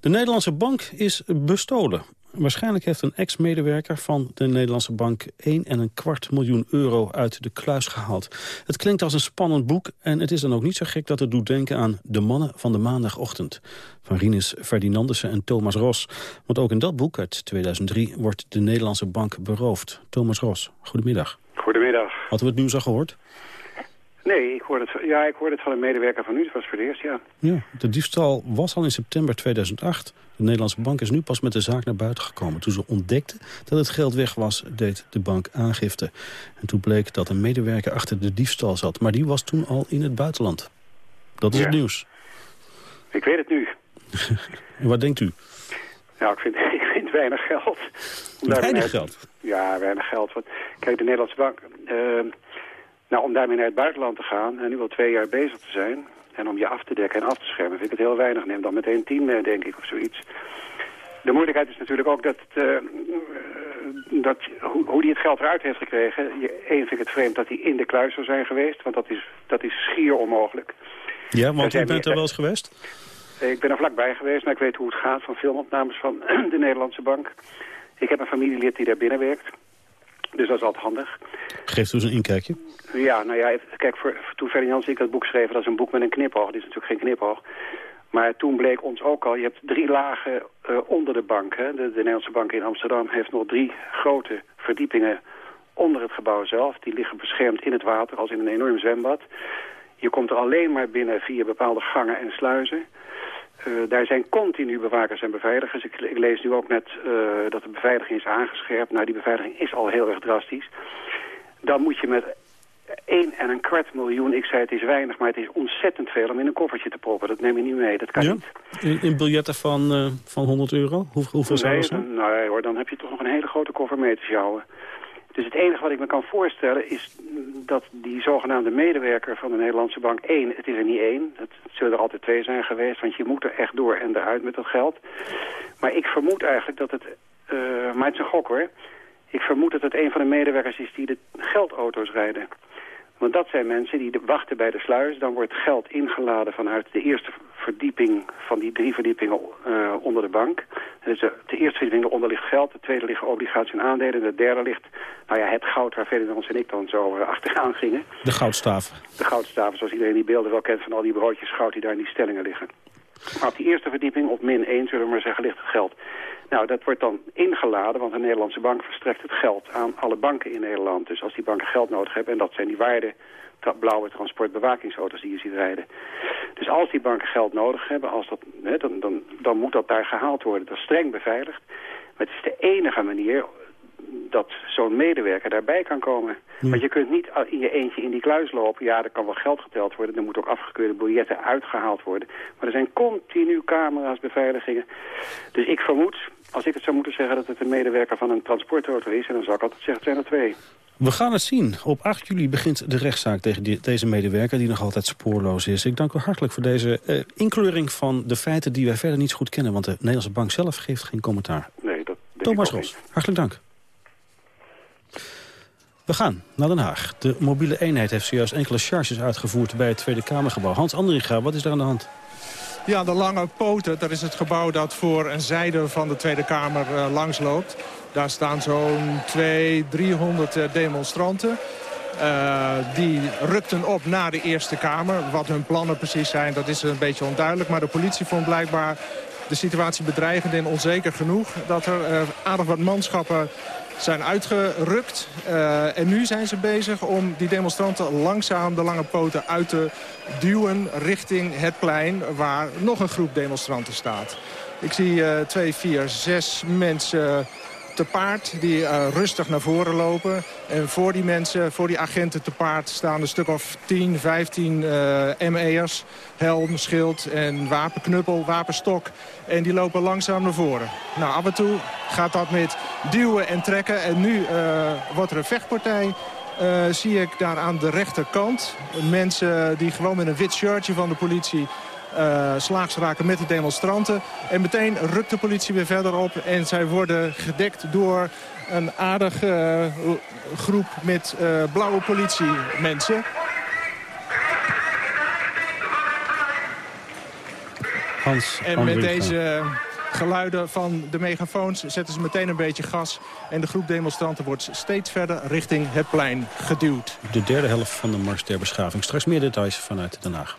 De Nederlandse bank is bestolen. Waarschijnlijk heeft een ex-medewerker van de Nederlandse bank... 1 en een kwart miljoen euro uit de kluis gehaald. Het klinkt als een spannend boek en het is dan ook niet zo gek... dat het doet denken aan de mannen van de maandagochtend. Van Rinus Ferdinandussen en Thomas Ros. Want ook in dat boek uit 2003 wordt de Nederlandse bank beroofd. Thomas Ros, goedemiddag. Goedemiddag. Hadden we het nieuws al gehoord? Nee, ik hoorde, het, ja, ik hoorde het van een medewerker van u. Het was voor het eerst, ja. Ja, de diefstal was al in september 2008. De Nederlandse bank is nu pas met de zaak naar buiten gekomen. Toen ze ontdekte dat het geld weg was, deed de bank aangifte. En toen bleek dat een medewerker achter de diefstal zat. Maar die was toen al in het buitenland. Dat is het nieuws. Ik weet het nu. en wat denkt u? Nou, ik vind, ik vind weinig geld. Weinig geld? Ja, weinig geld. Want, kijk, de Nederlandse bank... Uh, nou, om daarmee naar het buitenland te gaan en nu al twee jaar bezig te zijn... en om je af te dekken en af te schermen, vind ik het heel weinig. Neem dan meteen tien mee, denk ik, of zoiets. De moeilijkheid is natuurlijk ook dat, uh, dat hoe, hoe hij het geld eruit heeft gekregen... Eén vind ik het vreemd dat hij in de kluis zou zijn geweest, want dat is, dat is schier onmogelijk. Ja, want u bent er wel eens geweest? Ik ben er vlakbij geweest, maar ik weet hoe het gaat van filmopnames van de Nederlandse bank. Ik heb een familielid die daar binnen werkt. Dus dat is altijd handig. Geeft u eens een inkijkje? Ja, nou ja, kijk, voor, toen Ferdinand ik dat boek schreef, dat is een boek met een knipoog. Dit is natuurlijk geen knipoog. Maar toen bleek ons ook al, je hebt drie lagen uh, onder de bank. Hè. De, de, Nederlandse bank in Amsterdam heeft nog drie grote verdiepingen onder het gebouw zelf. Die liggen beschermd in het water, als in een enorm zwembad. Je komt er alleen maar binnen via bepaalde gangen en sluizen. Uh, daar zijn continu bewakers en beveiligers. Ik, ik lees nu ook net uh, dat de beveiliging is aangescherpt. Nou, die beveiliging is al heel erg drastisch. Dan moet je met 1 en een kwart miljoen, ik zei het is weinig, maar het is ontzettend veel om in een koffertje te proppen. Dat neem je niet mee, dat kan ja? niet. In, in biljetten van, uh, van 100 euro? Hoe, hoeveel zou dat zijn? Nee hoor, dan heb je toch nog een hele grote koffer mee te sjouwen. Dus het enige wat ik me kan voorstellen is dat die zogenaamde medewerker van de Nederlandse bank... één, het is er niet één, het zullen er altijd twee zijn geweest... want je moet er echt door en eruit met dat geld. Maar ik vermoed eigenlijk dat het... Uh, maar het is een gok hoor. Ik vermoed dat het een van de medewerkers is die de geldauto's rijden. Want dat zijn mensen die wachten bij de sluis. Dan wordt geld ingeladen vanuit de eerste verdieping van die drie verdiepingen uh, onder de bank. Dus de, de, eerste verdieping eronder ligt geld, de tweede liggen obligaties en aandelen... en de derde ligt nou ja, het goud waar Ferdinand en ik dan zo uh, achteraan gingen. De goudstaven. De goudstaven, zoals iedereen die beelden wel kent van al die broodjes goud die daar in die stellingen liggen. Maar op die eerste verdieping, op min 1 zullen we maar zeggen, ligt het geld. Nou, dat wordt dan ingeladen, want de Nederlandse bank verstrekt het geld aan alle banken in Nederland. Dus als die banken geld nodig hebben, en dat zijn die waarde tra blauwe transportbewakingsauto's die je ziet rijden. Dus als die banken geld nodig hebben, als dat, hè, dan, dan, dan moet dat daar gehaald worden. Dat is streng beveiligd. Maar het is de enige manier dat zo'n medewerker daarbij kan komen. Want je kunt niet in je eentje in die kluis lopen. Ja, er kan wel geld geteld worden. Er moeten ook afgekeurde biljetten uitgehaald worden. Maar er zijn continu camera's, beveiligingen. Dus ik vermoed, als ik het zou moeten zeggen... dat het een medewerker van een transportauto is... en dan zou ik altijd zeggen, het zijn er twee. We gaan het zien. Op 8 juli begint de rechtszaak tegen die, deze medewerker... die nog altijd spoorloos is. Ik dank u hartelijk voor deze uh, inkleuring van de feiten... die wij verder niet zo goed kennen. Want de Nederlandse bank zelf geeft geen commentaar. Nee, dat Thomas Ros, hartelijk dank. We gaan naar Den Haag. De mobiele eenheid heeft zojuist enkele charges uitgevoerd bij het Tweede Kamergebouw. Hans Andringa, wat is daar aan de hand? Ja, de Lange Poten, dat is het gebouw dat voor een zijde van de Tweede Kamer uh, langsloopt. Daar staan zo'n 200, 300 uh, demonstranten. Uh, die rukten op naar de Eerste Kamer. Wat hun plannen precies zijn, dat is een beetje onduidelijk. Maar de politie vond blijkbaar de situatie bedreigend en onzeker genoeg... dat er aardig wat manschappen zijn uitgerukt. Uh, en nu zijn ze bezig om die demonstranten langzaam de lange poten uit te duwen richting het plein waar nog een groep demonstranten staat. Ik zie uh, twee, vier, zes mensen te paard die eh, rustig naar voren lopen. En voor die mensen, voor die agenten te paard staan een stuk of 10, 15 uh, ME'ers. Helm, schild en wapenknuppel, wapenstok. En die lopen langzaam naar voren. Nou, af en toe gaat dat met duwen en trekken. En nu uh, wordt er een vechtpartij. Uh, zie ik daar aan de rechterkant. Mensen die gewoon met een wit shirtje van de politie uh, slaags raken met de demonstranten. En meteen rukt de politie weer verder op. En zij worden gedekt door een aardige uh, groep met uh, blauwe politiemensen. Hans en met deze geluiden van de megafoons zetten ze meteen een beetje gas. En de groep demonstranten wordt steeds verder richting het plein geduwd. De derde helft van de Mars der Beschaving. Straks meer details vanuit Den Haag.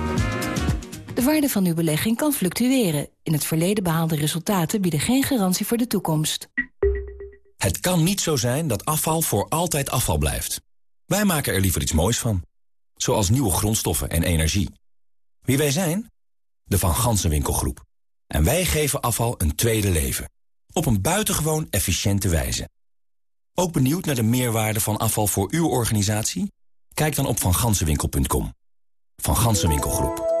De waarde van uw belegging kan fluctueren. In het verleden behaalde resultaten bieden geen garantie voor de toekomst. Het kan niet zo zijn dat afval voor altijd afval blijft. Wij maken er liever iets moois van. Zoals nieuwe grondstoffen en energie. Wie wij zijn? De Van Gansenwinkelgroep. En wij geven afval een tweede leven. Op een buitengewoon efficiënte wijze. Ook benieuwd naar de meerwaarde van afval voor uw organisatie? Kijk dan op vangansenwinkel.com. Van Gansenwinkelgroep.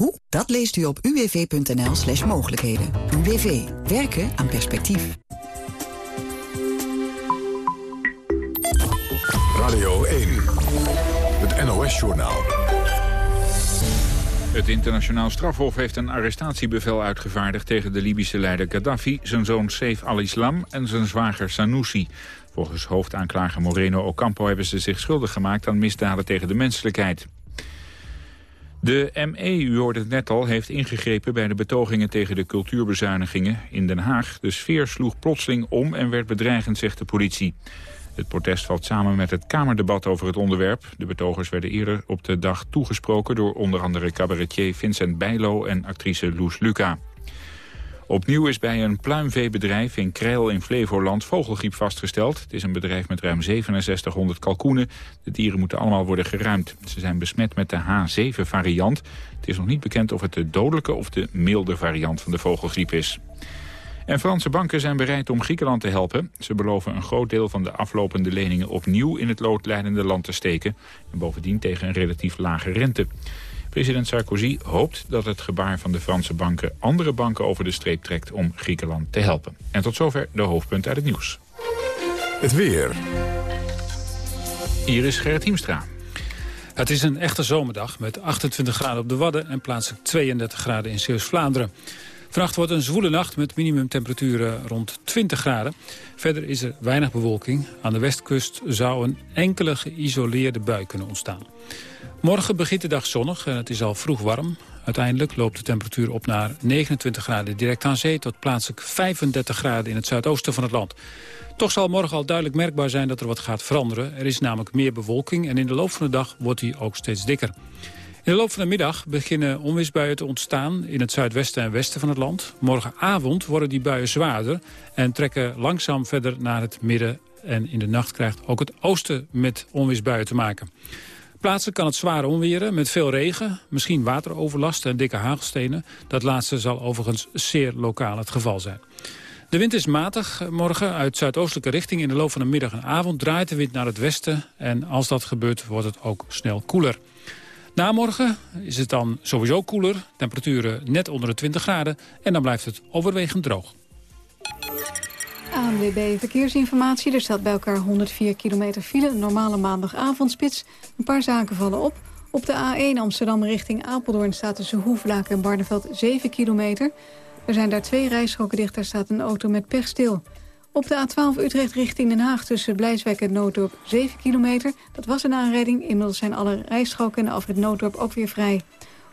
Hoe? Dat leest u op uwv.nl slash mogelijkheden. UWV. Werken aan perspectief. Radio 1. Het NOS-journaal. Het internationaal strafhof heeft een arrestatiebevel uitgevaardigd tegen de Libische leider Gaddafi, zijn zoon Saif al-Islam en zijn zwager Sanusi. Volgens hoofdaanklager Moreno Ocampo hebben ze zich schuldig gemaakt aan misdaden tegen de menselijkheid. De ME, u hoorde het net al, heeft ingegrepen bij de betogingen tegen de cultuurbezuinigingen in Den Haag. De sfeer sloeg plotseling om en werd bedreigend, zegt de politie. Het protest valt samen met het Kamerdebat over het onderwerp. De betogers werden eerder op de dag toegesproken door onder andere cabaretier Vincent Bijlo en actrice Loes Luca. Opnieuw is bij een pluimveebedrijf in Krijl in Flevoland vogelgriep vastgesteld. Het is een bedrijf met ruim 6700 kalkoenen. De dieren moeten allemaal worden geruimd. Ze zijn besmet met de H7-variant. Het is nog niet bekend of het de dodelijke of de milde variant van de vogelgriep is. En Franse banken zijn bereid om Griekenland te helpen. Ze beloven een groot deel van de aflopende leningen opnieuw in het loodleidende land te steken. En bovendien tegen een relatief lage rente. President Sarkozy hoopt dat het gebaar van de Franse banken andere banken over de streep trekt om Griekenland te helpen. En tot zover de hoofdpunten uit het nieuws. Het weer. Hier is Gerrit Hiemstra. Het is een echte zomerdag met 28 graden op de Wadden en plaatselijk 32 graden in Zeeuws-Vlaanderen. Vannacht wordt een zwoele nacht met minimumtemperaturen rond 20 graden. Verder is er weinig bewolking. Aan de westkust zou een enkele geïsoleerde bui kunnen ontstaan. Morgen begint de dag zonnig en het is al vroeg warm. Uiteindelijk loopt de temperatuur op naar 29 graden direct aan zee... tot plaatselijk 35 graden in het zuidoosten van het land. Toch zal morgen al duidelijk merkbaar zijn dat er wat gaat veranderen. Er is namelijk meer bewolking en in de loop van de dag wordt die ook steeds dikker. In de loop van de middag beginnen onweersbuien te ontstaan in het zuidwesten en westen van het land. Morgenavond worden die buien zwaarder en trekken langzaam verder naar het midden. En in de nacht krijgt ook het oosten met onweersbuien te maken. Plaatsen kan het zwaar onweren met veel regen, misschien wateroverlast en dikke hagelstenen. Dat laatste zal overigens zeer lokaal het geval zijn. De wind is matig morgen uit zuidoostelijke richting. In de loop van de middag en avond draait de wind naar het westen. En als dat gebeurt wordt het ook snel koeler. Na morgen is het dan sowieso koeler. Temperaturen net onder de 20 graden. En dan blijft het overwegend droog. ANWB Verkeersinformatie. Er staat bij elkaar 104 kilometer file. Normale maandagavondspits. Een paar zaken vallen op. Op de A1 Amsterdam richting Apeldoorn staat tussen Hoeflaken en Barneveld 7 kilometer. Er zijn daar twee rijstroken dicht. Daar staat een auto met pech stil. Op de A12 Utrecht richting Den Haag tussen Blijswijk en Nooddorp 7 kilometer. Dat was een aanrijding. Inmiddels zijn alle rijstroken en de afrit Nooddorp ook weer vrij.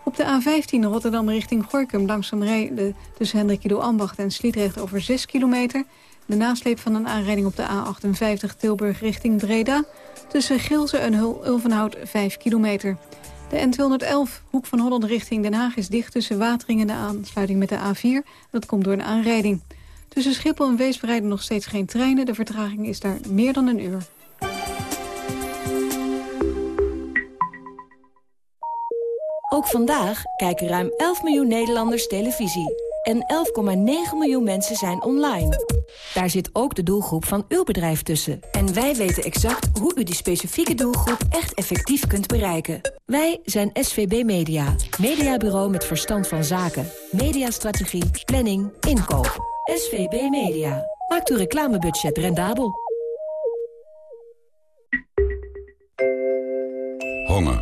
Op de A15 Rotterdam richting Gorkum langzaam rijden tussen Hendrik Ambacht en Sliedrecht over 6 kilometer. De nasleep van een aanrijding op de A58 Tilburg richting Breda. Tussen Gilze en Ulvenhout 5 kilometer. De N211 Hoek van Holland richting Den Haag is dicht tussen Watering en de aansluiting met de A4. Dat komt door een aanrijding. Tussen Schiphol en Weesp rijden nog steeds geen treinen. De vertraging is daar meer dan een uur. Ook vandaag kijken ruim 11 miljoen Nederlanders televisie. En 11,9 miljoen mensen zijn online. Daar zit ook de doelgroep van uw bedrijf tussen. En wij weten exact hoe u die specifieke doelgroep echt effectief kunt bereiken. Wij zijn SVB Media. Mediabureau met verstand van zaken. Mediastrategie, planning, inkoop. SVB Media. Maakt uw reclamebudget rendabel. Honger.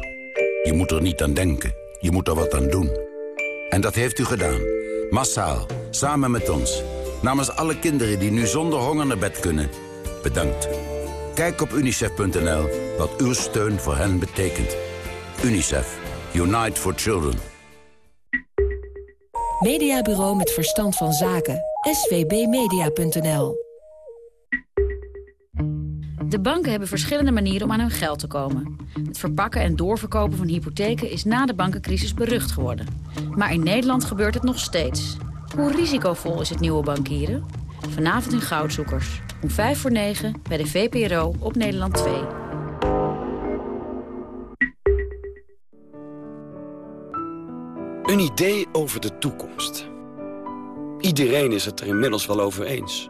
Je moet er niet aan denken. Je moet er wat aan doen. En dat heeft u gedaan. Massaal. Samen met ons. Namens alle kinderen die nu zonder honger naar bed kunnen. Bedankt. Kijk op unicef.nl wat uw steun voor hen betekent. UNICEF. Unite for Children. Mediabureau met verstand van zaken. svbmedia.nl De banken hebben verschillende manieren om aan hun geld te komen. Het verpakken en doorverkopen van hypotheken is na de bankencrisis berucht geworden. Maar in Nederland gebeurt het nog steeds. Hoe risicovol is het nieuwe bankieren? Vanavond in Goudzoekers. Om 5 voor 9 bij de VPRO op Nederland 2. Een idee over de toekomst. Iedereen is het er inmiddels wel over eens.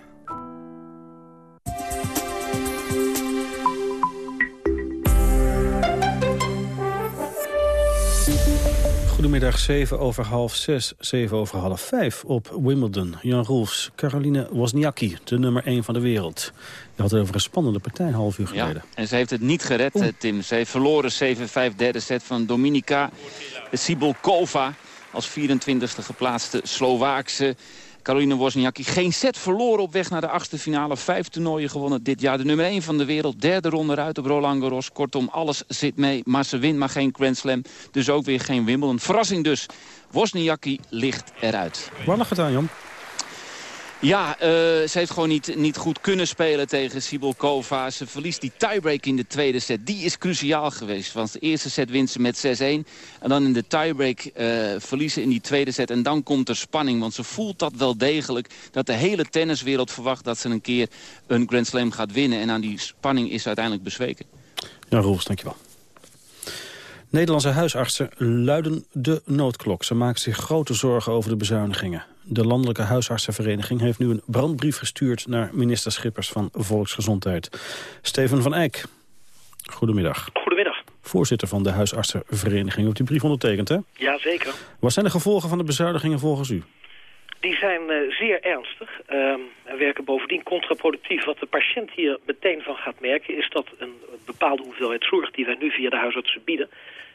Goedemiddag, 7 over half 6, 7 over half 5 op Wimbledon. Jan Roels, Caroline Wozniacki, de nummer 1 van de wereld. Je had het over een spannende partij een half uur geleden. Ja, en ze heeft het niet gered, Oeh. Tim. Ze heeft verloren 7-5 derde set van Dominika Sibulkova... als 24e geplaatste Slovaakse. Caroline Wozniacki geen set verloren op weg naar de achtste finale. Vijf toernooien gewonnen dit jaar. De nummer 1 van de wereld. Derde ronde uit op Roland Garros. Kortom, alles zit mee. Maar ze wint maar geen Grand Slam. Dus ook weer geen Wimbledon. Verrassing dus. Wozniacki ligt eruit. Waar lag het aan, Jan? Ja, uh, ze heeft gewoon niet, niet goed kunnen spelen tegen Sibulkova. Ze verliest die tiebreak in de tweede set. Die is cruciaal geweest. Want de eerste set wint ze met 6-1. En dan in de tiebreak uh, verliezen in die tweede set. En dan komt er spanning. Want ze voelt dat wel degelijk. Dat de hele tenniswereld verwacht dat ze een keer een Grand Slam gaat winnen. En aan die spanning is ze uiteindelijk bezweken. Ja, Roels, dankjewel. Nederlandse huisartsen luiden de noodklok. Ze maken zich grote zorgen over de bezuinigingen. De Landelijke Huisartsenvereniging heeft nu een brandbrief gestuurd... naar minister Schippers van Volksgezondheid. Steven van Eyck, goedemiddag. Goedemiddag. Voorzitter van de Huisartsenvereniging. U hebt die brief ondertekend, hè? Jazeker. Wat zijn de gevolgen van de bezuinigingen volgens u? Die zijn uh, zeer ernstig uh, en werken bovendien contraproductief. Wat de patiënt hier meteen van gaat merken... is dat een bepaalde hoeveelheid zorg die wij nu via de huisartsen bieden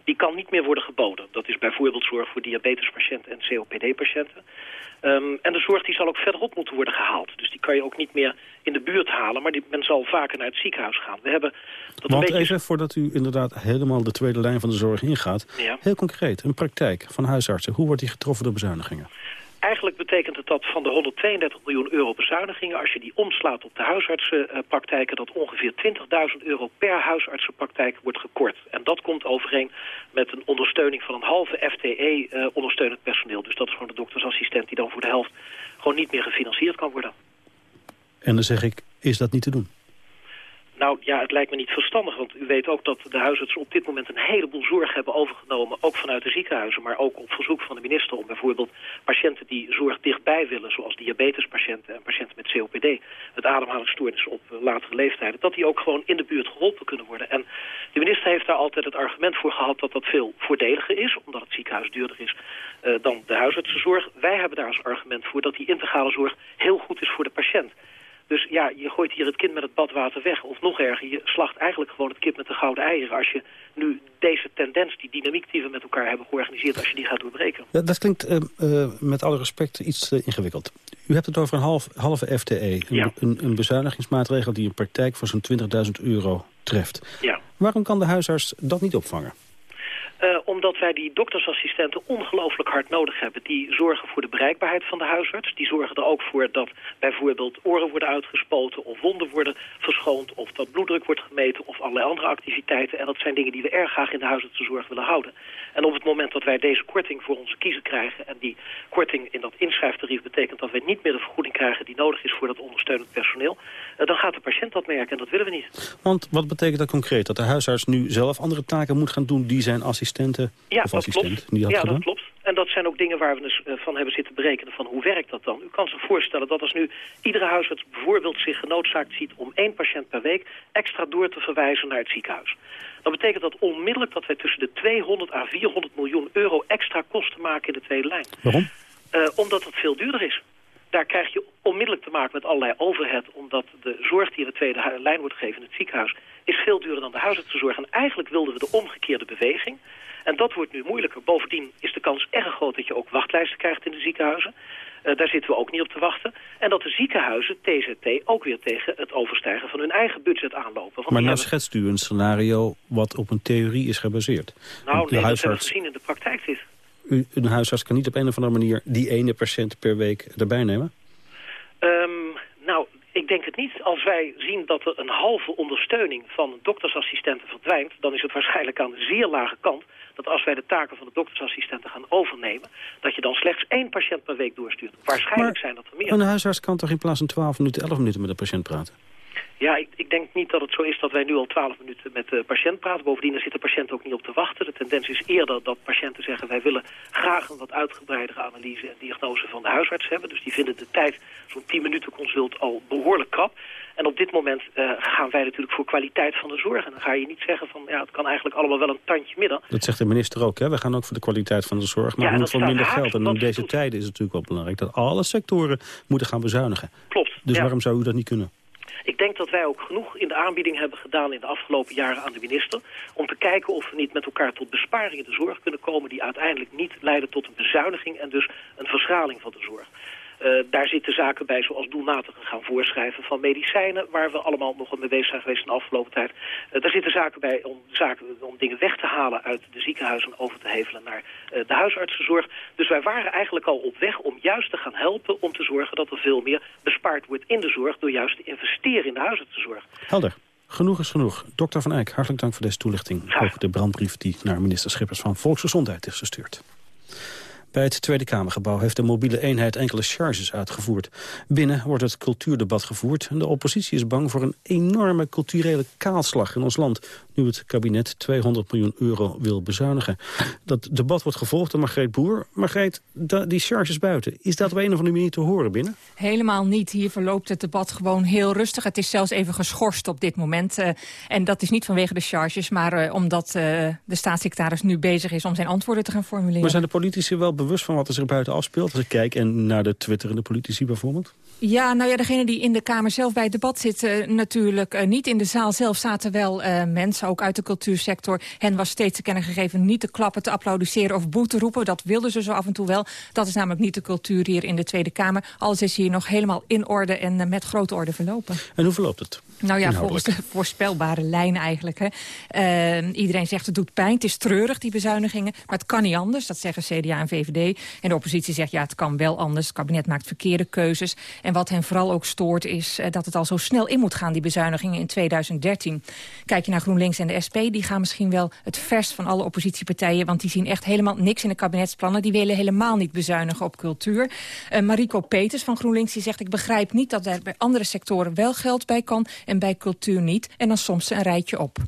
die kan niet meer worden geboden. Dat is bijvoorbeeld zorg voor diabetespatiënten en COPD-patiënten. Um, en de zorg die zal ook verderop moeten worden gehaald. Dus die kan je ook niet meer in de buurt halen, maar die, men zal vaker naar het ziekenhuis gaan. We hebben dat Want een beetje... even, voordat u inderdaad helemaal de tweede lijn van de zorg ingaat... Ja. heel concreet, een praktijk van huisartsen. Hoe wordt die getroffen door bezuinigingen? Eigenlijk betekent het dat van de 132 miljoen euro bezuinigingen... als je die omslaat op de huisartsenpraktijken... dat ongeveer 20.000 euro per huisartsenpraktijk wordt gekort. En dat komt overeen met een ondersteuning van een halve FTE uh, ondersteunend personeel. Dus dat is gewoon de doktersassistent die dan voor de helft... gewoon niet meer gefinancierd kan worden. En dan zeg ik, is dat niet te doen? Nou ja, het lijkt me niet verstandig, want u weet ook dat de huisartsen op dit moment een heleboel zorg hebben overgenomen, ook vanuit de ziekenhuizen, maar ook op verzoek van de minister om bijvoorbeeld patiënten die zorg dichtbij willen, zoals diabetespatiënten en patiënten met COPD, met ademhalingsstoornissen op latere leeftijden, dat die ook gewoon in de buurt geholpen kunnen worden. En de minister heeft daar altijd het argument voor gehad dat dat veel voordeliger is, omdat het ziekenhuis duurder is uh, dan de huisartsenzorg. Wij hebben daar als argument voor dat die integrale zorg heel goed is voor de patiënt. Dus ja, je gooit hier het kind met het badwater weg. Of nog erger, je slacht eigenlijk gewoon het kip met de gouden eieren... als je nu deze tendens, die dynamiek die we met elkaar hebben georganiseerd... als je die gaat doorbreken. Ja, dat klinkt uh, uh, met alle respect iets uh, ingewikkeld. U hebt het over een half, halve FTE. Een, een bezuinigingsmaatregel die een praktijk voor zo'n 20.000 euro treft. Ja. Waarom kan de huisarts dat niet opvangen? Uh, omdat wij die doktersassistenten ongelooflijk hard nodig hebben. Die zorgen voor de bereikbaarheid van de huisarts. Die zorgen er ook voor dat bijvoorbeeld oren worden uitgespoten... of wonden worden verschoond, of dat bloeddruk wordt gemeten... of allerlei andere activiteiten. En dat zijn dingen die we erg graag in de huisartsenzorg willen houden. En op het moment dat wij deze korting voor onze kiezer krijgen... en die korting in dat inschrijftarief betekent dat wij niet meer de vergoeding krijgen... die nodig is voor dat ondersteunend personeel... Uh, dan gaat de patiënt dat merken en dat willen we niet. Want wat betekent dat concreet? Dat de huisarts nu zelf andere taken moet gaan doen... die zijn assistent assistenten ja, of dat klopt. Die ja, dat klopt. En dat zijn ook dingen waar we dus van hebben zitten berekenen van hoe werkt dat dan. U kan zich voorstellen dat als nu iedere huisarts bijvoorbeeld zich genoodzaakt ziet om één patiënt per week extra door te verwijzen naar het ziekenhuis. Dan betekent dat onmiddellijk dat wij tussen de 200 à 400 miljoen euro extra kosten maken in de tweede lijn. Waarom? Uh, omdat het veel duurder is daar krijg je onmiddellijk te maken met allerlei overhead... omdat de zorg die in de tweede lijn wordt gegeven in het ziekenhuis... is veel duurder dan de huisartsenzorg. En eigenlijk wilden we de omgekeerde beweging. En dat wordt nu moeilijker. Bovendien is de kans erg groot dat je ook wachtlijsten krijgt in de ziekenhuizen. Uh, daar zitten we ook niet op te wachten. En dat de ziekenhuizen, TZT, ook weer tegen het overstijgen van hun eigen budget aanlopen. Want maar nou schetst u een scenario wat op een theorie is gebaseerd. Nou, nee, huisarts... dat gezien in de praktijk dit. U, een huisarts kan niet op een of andere manier die ene patiënt per week erbij nemen? Um, nou, ik denk het niet. Als wij zien dat er een halve ondersteuning van doktersassistenten verdwijnt... dan is het waarschijnlijk aan de zeer lage kant dat als wij de taken van de doktersassistenten gaan overnemen... dat je dan slechts één patiënt per week doorstuurt. Waarschijnlijk maar zijn dat er meer. Een huisarts kan toch in plaats van 12 minuten, 11 minuten met een patiënt praten? Ja, ik, ik, denk niet dat het zo is dat wij nu al twaalf minuten met de patiënt praten. Bovendien zit de patiënt ook niet op te wachten. De tendens is eerder dat patiënten zeggen... wij willen graag een wat uitgebreidere analyse en diagnose van de huisarts hebben. Dus die vinden de tijd, zo'n 10 minuten consult, al behoorlijk krap. En op dit moment uh, gaan wij natuurlijk voor kwaliteit van de zorg. En dan ga je niet zeggen van, ja, het kan eigenlijk allemaal wel een tandje midden. Dat zegt de minister ook, hè? We gaan ook voor de kwaliteit van de zorg, maar ja, moet voor minder geld. En in deze tijden is het natuurlijk wel belangrijk dat alle sectoren moeten gaan bezuinigen. Klopt. Dus waarom zou u dat niet kunnen? Ik denk dat wij ook genoeg in de aanbieding hebben gedaan in de afgelopen jaren aan de minister... om te kijken of we niet met elkaar tot besparingen in de zorg kunnen komen... die uiteindelijk niet leiden tot een bezuiniging en dus een verschraling van de zorg. Uh, daar zitten zaken bij zoals doelmatiger gaan voorschrijven van medicijnen... waar we allemaal nog mee bezig zijn geweest in de afgelopen tijd. Uh, daar zitten zaken bij om, zaken, om dingen weg te halen uit de ziekenhuizen... en over te hevelen naar uh, de huisartsenzorg. Dus wij waren eigenlijk al op weg om juist te gaan helpen... om te zorgen dat er veel meer bespaard wordt in de zorg... door juist te investeren in de huisartsenzorg. Helder. Genoeg is genoeg. Dokter Van Eyck, hartelijk dank voor deze toelichting... over de brandbrief die naar minister Schippers van Volksgezondheid is gestuurd. Bij het Tweede Kamergebouw heeft de mobiele eenheid enkele charges uitgevoerd. Binnen wordt het cultuurdebat gevoerd en de oppositie is bang voor een enorme culturele kaalslag in ons land nu het kabinet 200 miljoen euro wil bezuinigen. Dat debat wordt gevolgd door Margreet Boer. Margreet, die charges buiten, is dat op een of andere manier te horen binnen? Helemaal niet. Hier verloopt het debat gewoon heel rustig. Het is zelfs even geschorst op dit moment. Uh, en dat is niet vanwege de charges, maar uh, omdat uh, de staatssecretaris nu bezig is om zijn antwoorden te gaan formuleren. Maar zijn de politici wel bewust bewust van wat er zich buiten afspeelt? Als ik kijk en naar de twitterende politici bijvoorbeeld? Ja, nou ja, degene die in de Kamer zelf bij het debat zitten uh, natuurlijk uh, niet. In de zaal zelf zaten wel uh, mensen, ook uit de cultuursector. Hen was steeds te kennen gegeven niet te klappen, te applaudisseren of boete roepen. Dat wilden ze zo af en toe wel. Dat is namelijk niet de cultuur hier in de Tweede Kamer. Alles is hier nog helemaal in orde en met grote orde verlopen. En hoe verloopt het? Nou ja, volgens de voorspelbare lijn eigenlijk. Hè. Uh, iedereen zegt het doet pijn, het is treurig die bezuinigingen. Maar het kan niet anders, dat zeggen CDA en VVD. En de oppositie zegt ja, het kan wel anders. Het kabinet maakt verkeerde keuzes. En wat hen vooral ook stoort is uh, dat het al zo snel in moet gaan, die bezuinigingen in 2013. Kijk je naar GroenLinks en de SP, die gaan misschien wel het verst van alle oppositiepartijen. Want die zien echt helemaal niks in de kabinetsplannen. Die willen helemaal niet bezuinigen op cultuur. Uh, Mariko Peters van GroenLinks die zegt ik begrijp niet dat er bij andere sectoren wel geld bij kan en bij cultuur niet. En dan soms een rijtje op.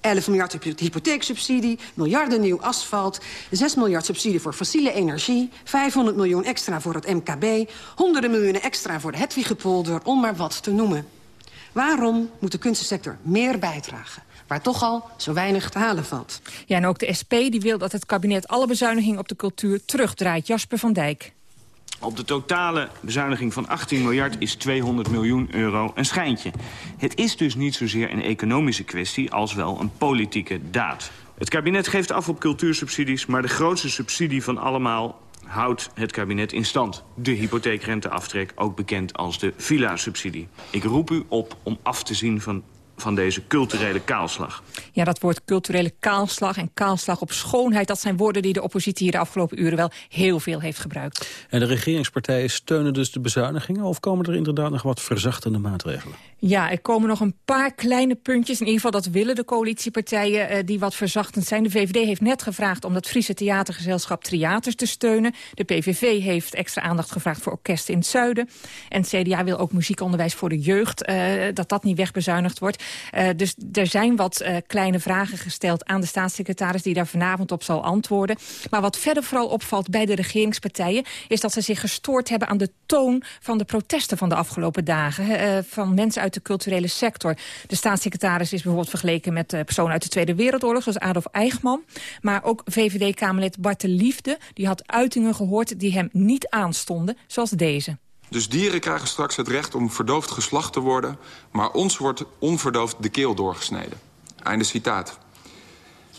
11 miljard hypotheeksubsidie, miljarden nieuw asfalt... 6 miljard subsidie voor fossiele energie... 500 miljoen extra voor het MKB... honderden miljoenen extra voor de Hedwigepolder... om maar wat te noemen. Waarom moet de kunstensector meer bijdragen? waar toch al zo weinig te halen valt. Ja, en ook de SP die wil dat het kabinet alle bezuinigingen op de cultuur terugdraait. Jasper van Dijk. Op de totale bezuiniging van 18 miljard is 200 miljoen euro een schijntje. Het is dus niet zozeer een economische kwestie als wel een politieke daad. Het kabinet geeft af op cultuursubsidies, maar de grootste subsidie van allemaal houdt het kabinet in stand. De hypotheekrenteaftrek, ook bekend als de villa-subsidie. Ik roep u op om af te zien van van deze culturele kaalslag. Ja, dat woord culturele kaalslag en kaalslag op schoonheid... dat zijn woorden die de oppositie hier de afgelopen uren wel heel veel heeft gebruikt. En de regeringspartijen steunen dus de bezuinigingen... of komen er inderdaad nog wat verzachtende maatregelen? Ja, er komen nog een paar kleine puntjes. In ieder geval dat willen de coalitiepartijen uh, die wat verzachtend zijn. De VVD heeft net gevraagd om dat Friese theatergezelschap Triaters te steunen. De PVV heeft extra aandacht gevraagd voor orkesten in het zuiden. En CDA wil ook muziekonderwijs voor de jeugd, uh, dat dat niet wegbezuinigd wordt. Uh, dus er zijn wat uh, kleine vragen gesteld aan de staatssecretaris... die daar vanavond op zal antwoorden. Maar wat verder vooral opvalt bij de regeringspartijen... is dat ze zich gestoord hebben aan de toon van de protesten van de afgelopen dagen. Uh, van mensen uit de culturele sector. De staatssecretaris is bijvoorbeeld vergeleken met personen uit de Tweede Wereldoorlog... zoals Adolf Eichmann. Maar ook VVD-Kamerlid Bart de Liefde... die had uitingen gehoord die hem niet aanstonden, zoals deze. Dus dieren krijgen straks het recht om verdoofd geslacht te worden... maar ons wordt onverdoofd de keel doorgesneden. Einde citaat.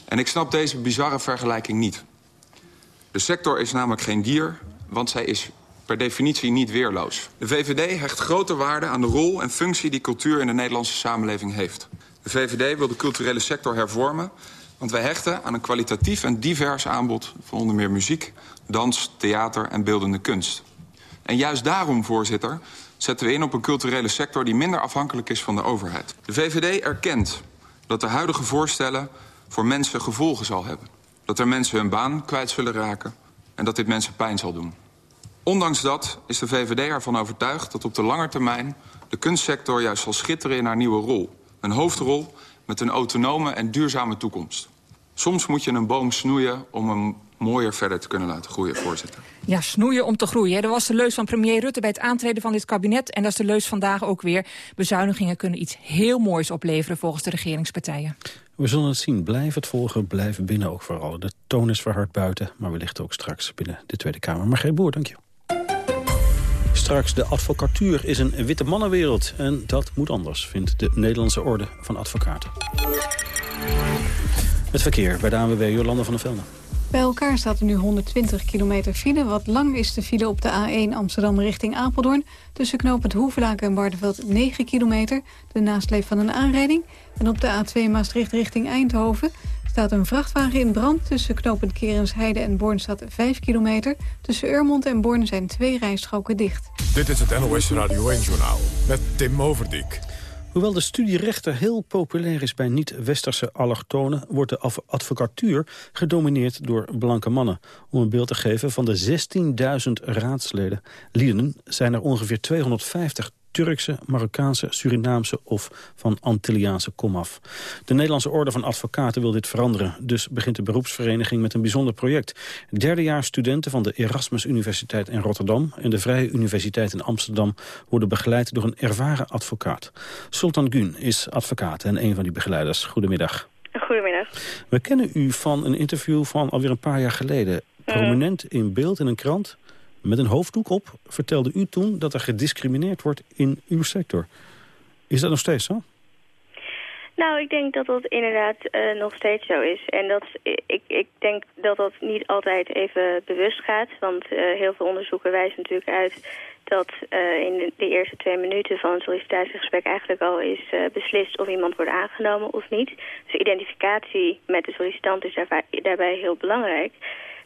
En ik snap deze bizarre vergelijking niet. De sector is namelijk geen dier, want zij is per definitie niet weerloos. De VVD hecht grote waarde aan de rol en functie die cultuur in de Nederlandse samenleving heeft. De VVD wil de culturele sector hervormen... want wij hechten aan een kwalitatief en divers aanbod... van onder meer muziek, dans, theater en beeldende kunst. En juist daarom, voorzitter, zetten we in op een culturele sector... die minder afhankelijk is van de overheid. De VVD erkent dat de huidige voorstellen voor mensen gevolgen zal hebben. Dat er mensen hun baan kwijt zullen raken en dat dit mensen pijn zal doen. Ondanks dat is de VVD ervan overtuigd dat op de lange termijn... de kunstsector juist zal schitteren in haar nieuwe rol. Een hoofdrol met een autonome en duurzame toekomst. Soms moet je een boom snoeien om hem mooier verder te kunnen laten groeien, voorzitter. Ja, snoeien om te groeien. Dat was de leus van premier Rutte bij het aantreden van dit kabinet. En dat is de leus vandaag ook weer. Bezuinigingen kunnen iets heel moois opleveren volgens de regeringspartijen. We zullen het zien. Blijf het volgen, blijf binnen ook vooral. De toon is verhard buiten, maar wellicht ook straks binnen de Tweede Kamer. Margreet Boer, dank je. Straks, de advocatuur is een witte mannenwereld. En dat moet anders, vindt de Nederlandse Orde van Advocaten. Het verkeer bij de ANWB Jolanda van der Velden. Bij elkaar staat er nu 120 kilometer file. Wat lang is de file op de A1 Amsterdam richting Apeldoorn. Tussen knooppunt Hoevelaken en Barneveld 9 kilometer. De nasleep van een aanrijding. En op de A2 Maastricht richting Eindhoven staat een vrachtwagen in brand. Tussen knooppunt Kerensheide en Born staat 5 kilometer. Tussen Urmond en Born zijn twee rijstroken dicht. Dit is het NOS Radio 1-journaal met Tim Overdijk. Hoewel de studierechter heel populair is bij niet-westerse allochtonen... wordt de advocatuur gedomineerd door blanke mannen. Om een beeld te geven van de 16.000 raadsleden lieden... zijn er ongeveer 250 Turkse, Marokkaanse, Surinaamse of van Antilliaanse komaf. De Nederlandse Orde van Advocaten wil dit veranderen. Dus begint de beroepsvereniging met een bijzonder project. Derdejaars studenten van de Erasmus Universiteit in Rotterdam... en de Vrije Universiteit in Amsterdam worden begeleid door een ervaren advocaat. Sultan Gun is advocaat en een van die begeleiders. Goedemiddag. Goedemiddag. We kennen u van een interview van alweer een paar jaar geleden. Prominent in beeld in een krant, met een hoofddoek op... vertelde u toen dat er gediscrimineerd wordt in uw sector. Is dat nog steeds zo? Nou, ik denk dat dat inderdaad uh, nog steeds zo is. En dat, ik, ik denk dat dat niet altijd even bewust gaat. Want uh, heel veel onderzoeken wijzen natuurlijk uit dat in de, eerste twee minuten van een sollicitatiegesprek eigenlijk al is beslist of iemand wordt aangenomen of niet. Dus identificatie met de sollicitant is daarbij heel belangrijk.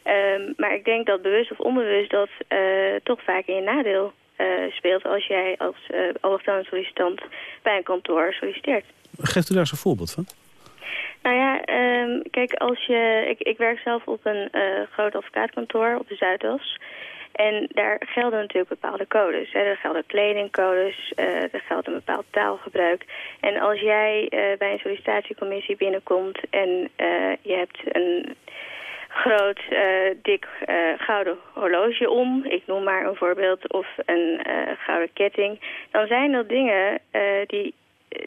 Um, maar ik denk dat bewust of onbewust dat toch vaak in je nadeel speelt als jij als uh, allochtone sollicitant bij een kantoor solliciteert. Geeft u daar eens een voorbeeld van? Nou ja, um, kijk, als je, ik, ik werk zelf op een groot advocaatkantoor op de Zuidas. En daar gelden natuurlijk bepaalde codes. Hè. Er gelden kledingcodes, uh, er geldt een bepaald taalgebruik. En als jij uh, bij een sollicitatiecommissie binnenkomt en je hebt een groot, dik gouden horloge om, ik noem maar een voorbeeld, of een gouden ketting, dan zijn dat dingen die,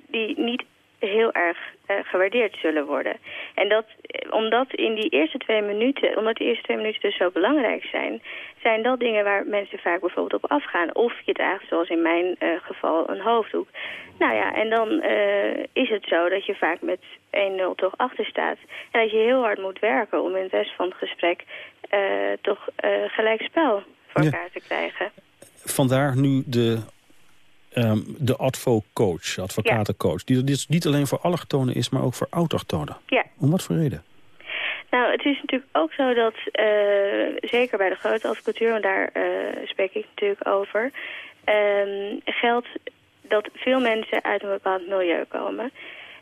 die niet heel erg uh, gewaardeerd zullen worden. En dat, omdat in die eerste twee minuten, omdat die eerste twee minuten dus zo belangrijk zijn, zijn dat dingen waar mensen vaak bijvoorbeeld op afgaan. Of je draagt, zoals in mijn uh, geval, een hoofddoek. Nou ja, en dan uh, is het zo dat je vaak met 1-0 toch achter staat. En dat je heel hard moet werken om in het rest van het gesprek toch gelijk spel voor ja. elkaar te krijgen. Vandaar nu de um, de advo-coach, advocatencoach... die dus niet alleen voor allochtonen is, maar ook voor autochtonen. Ja. Om wat voor reden? Nou, het is natuurlijk ook zo dat, uh, zeker bij de grote advocatuur... want daar uh, spreek ik natuurlijk over... Um, geldt dat veel mensen uit een bepaald milieu komen...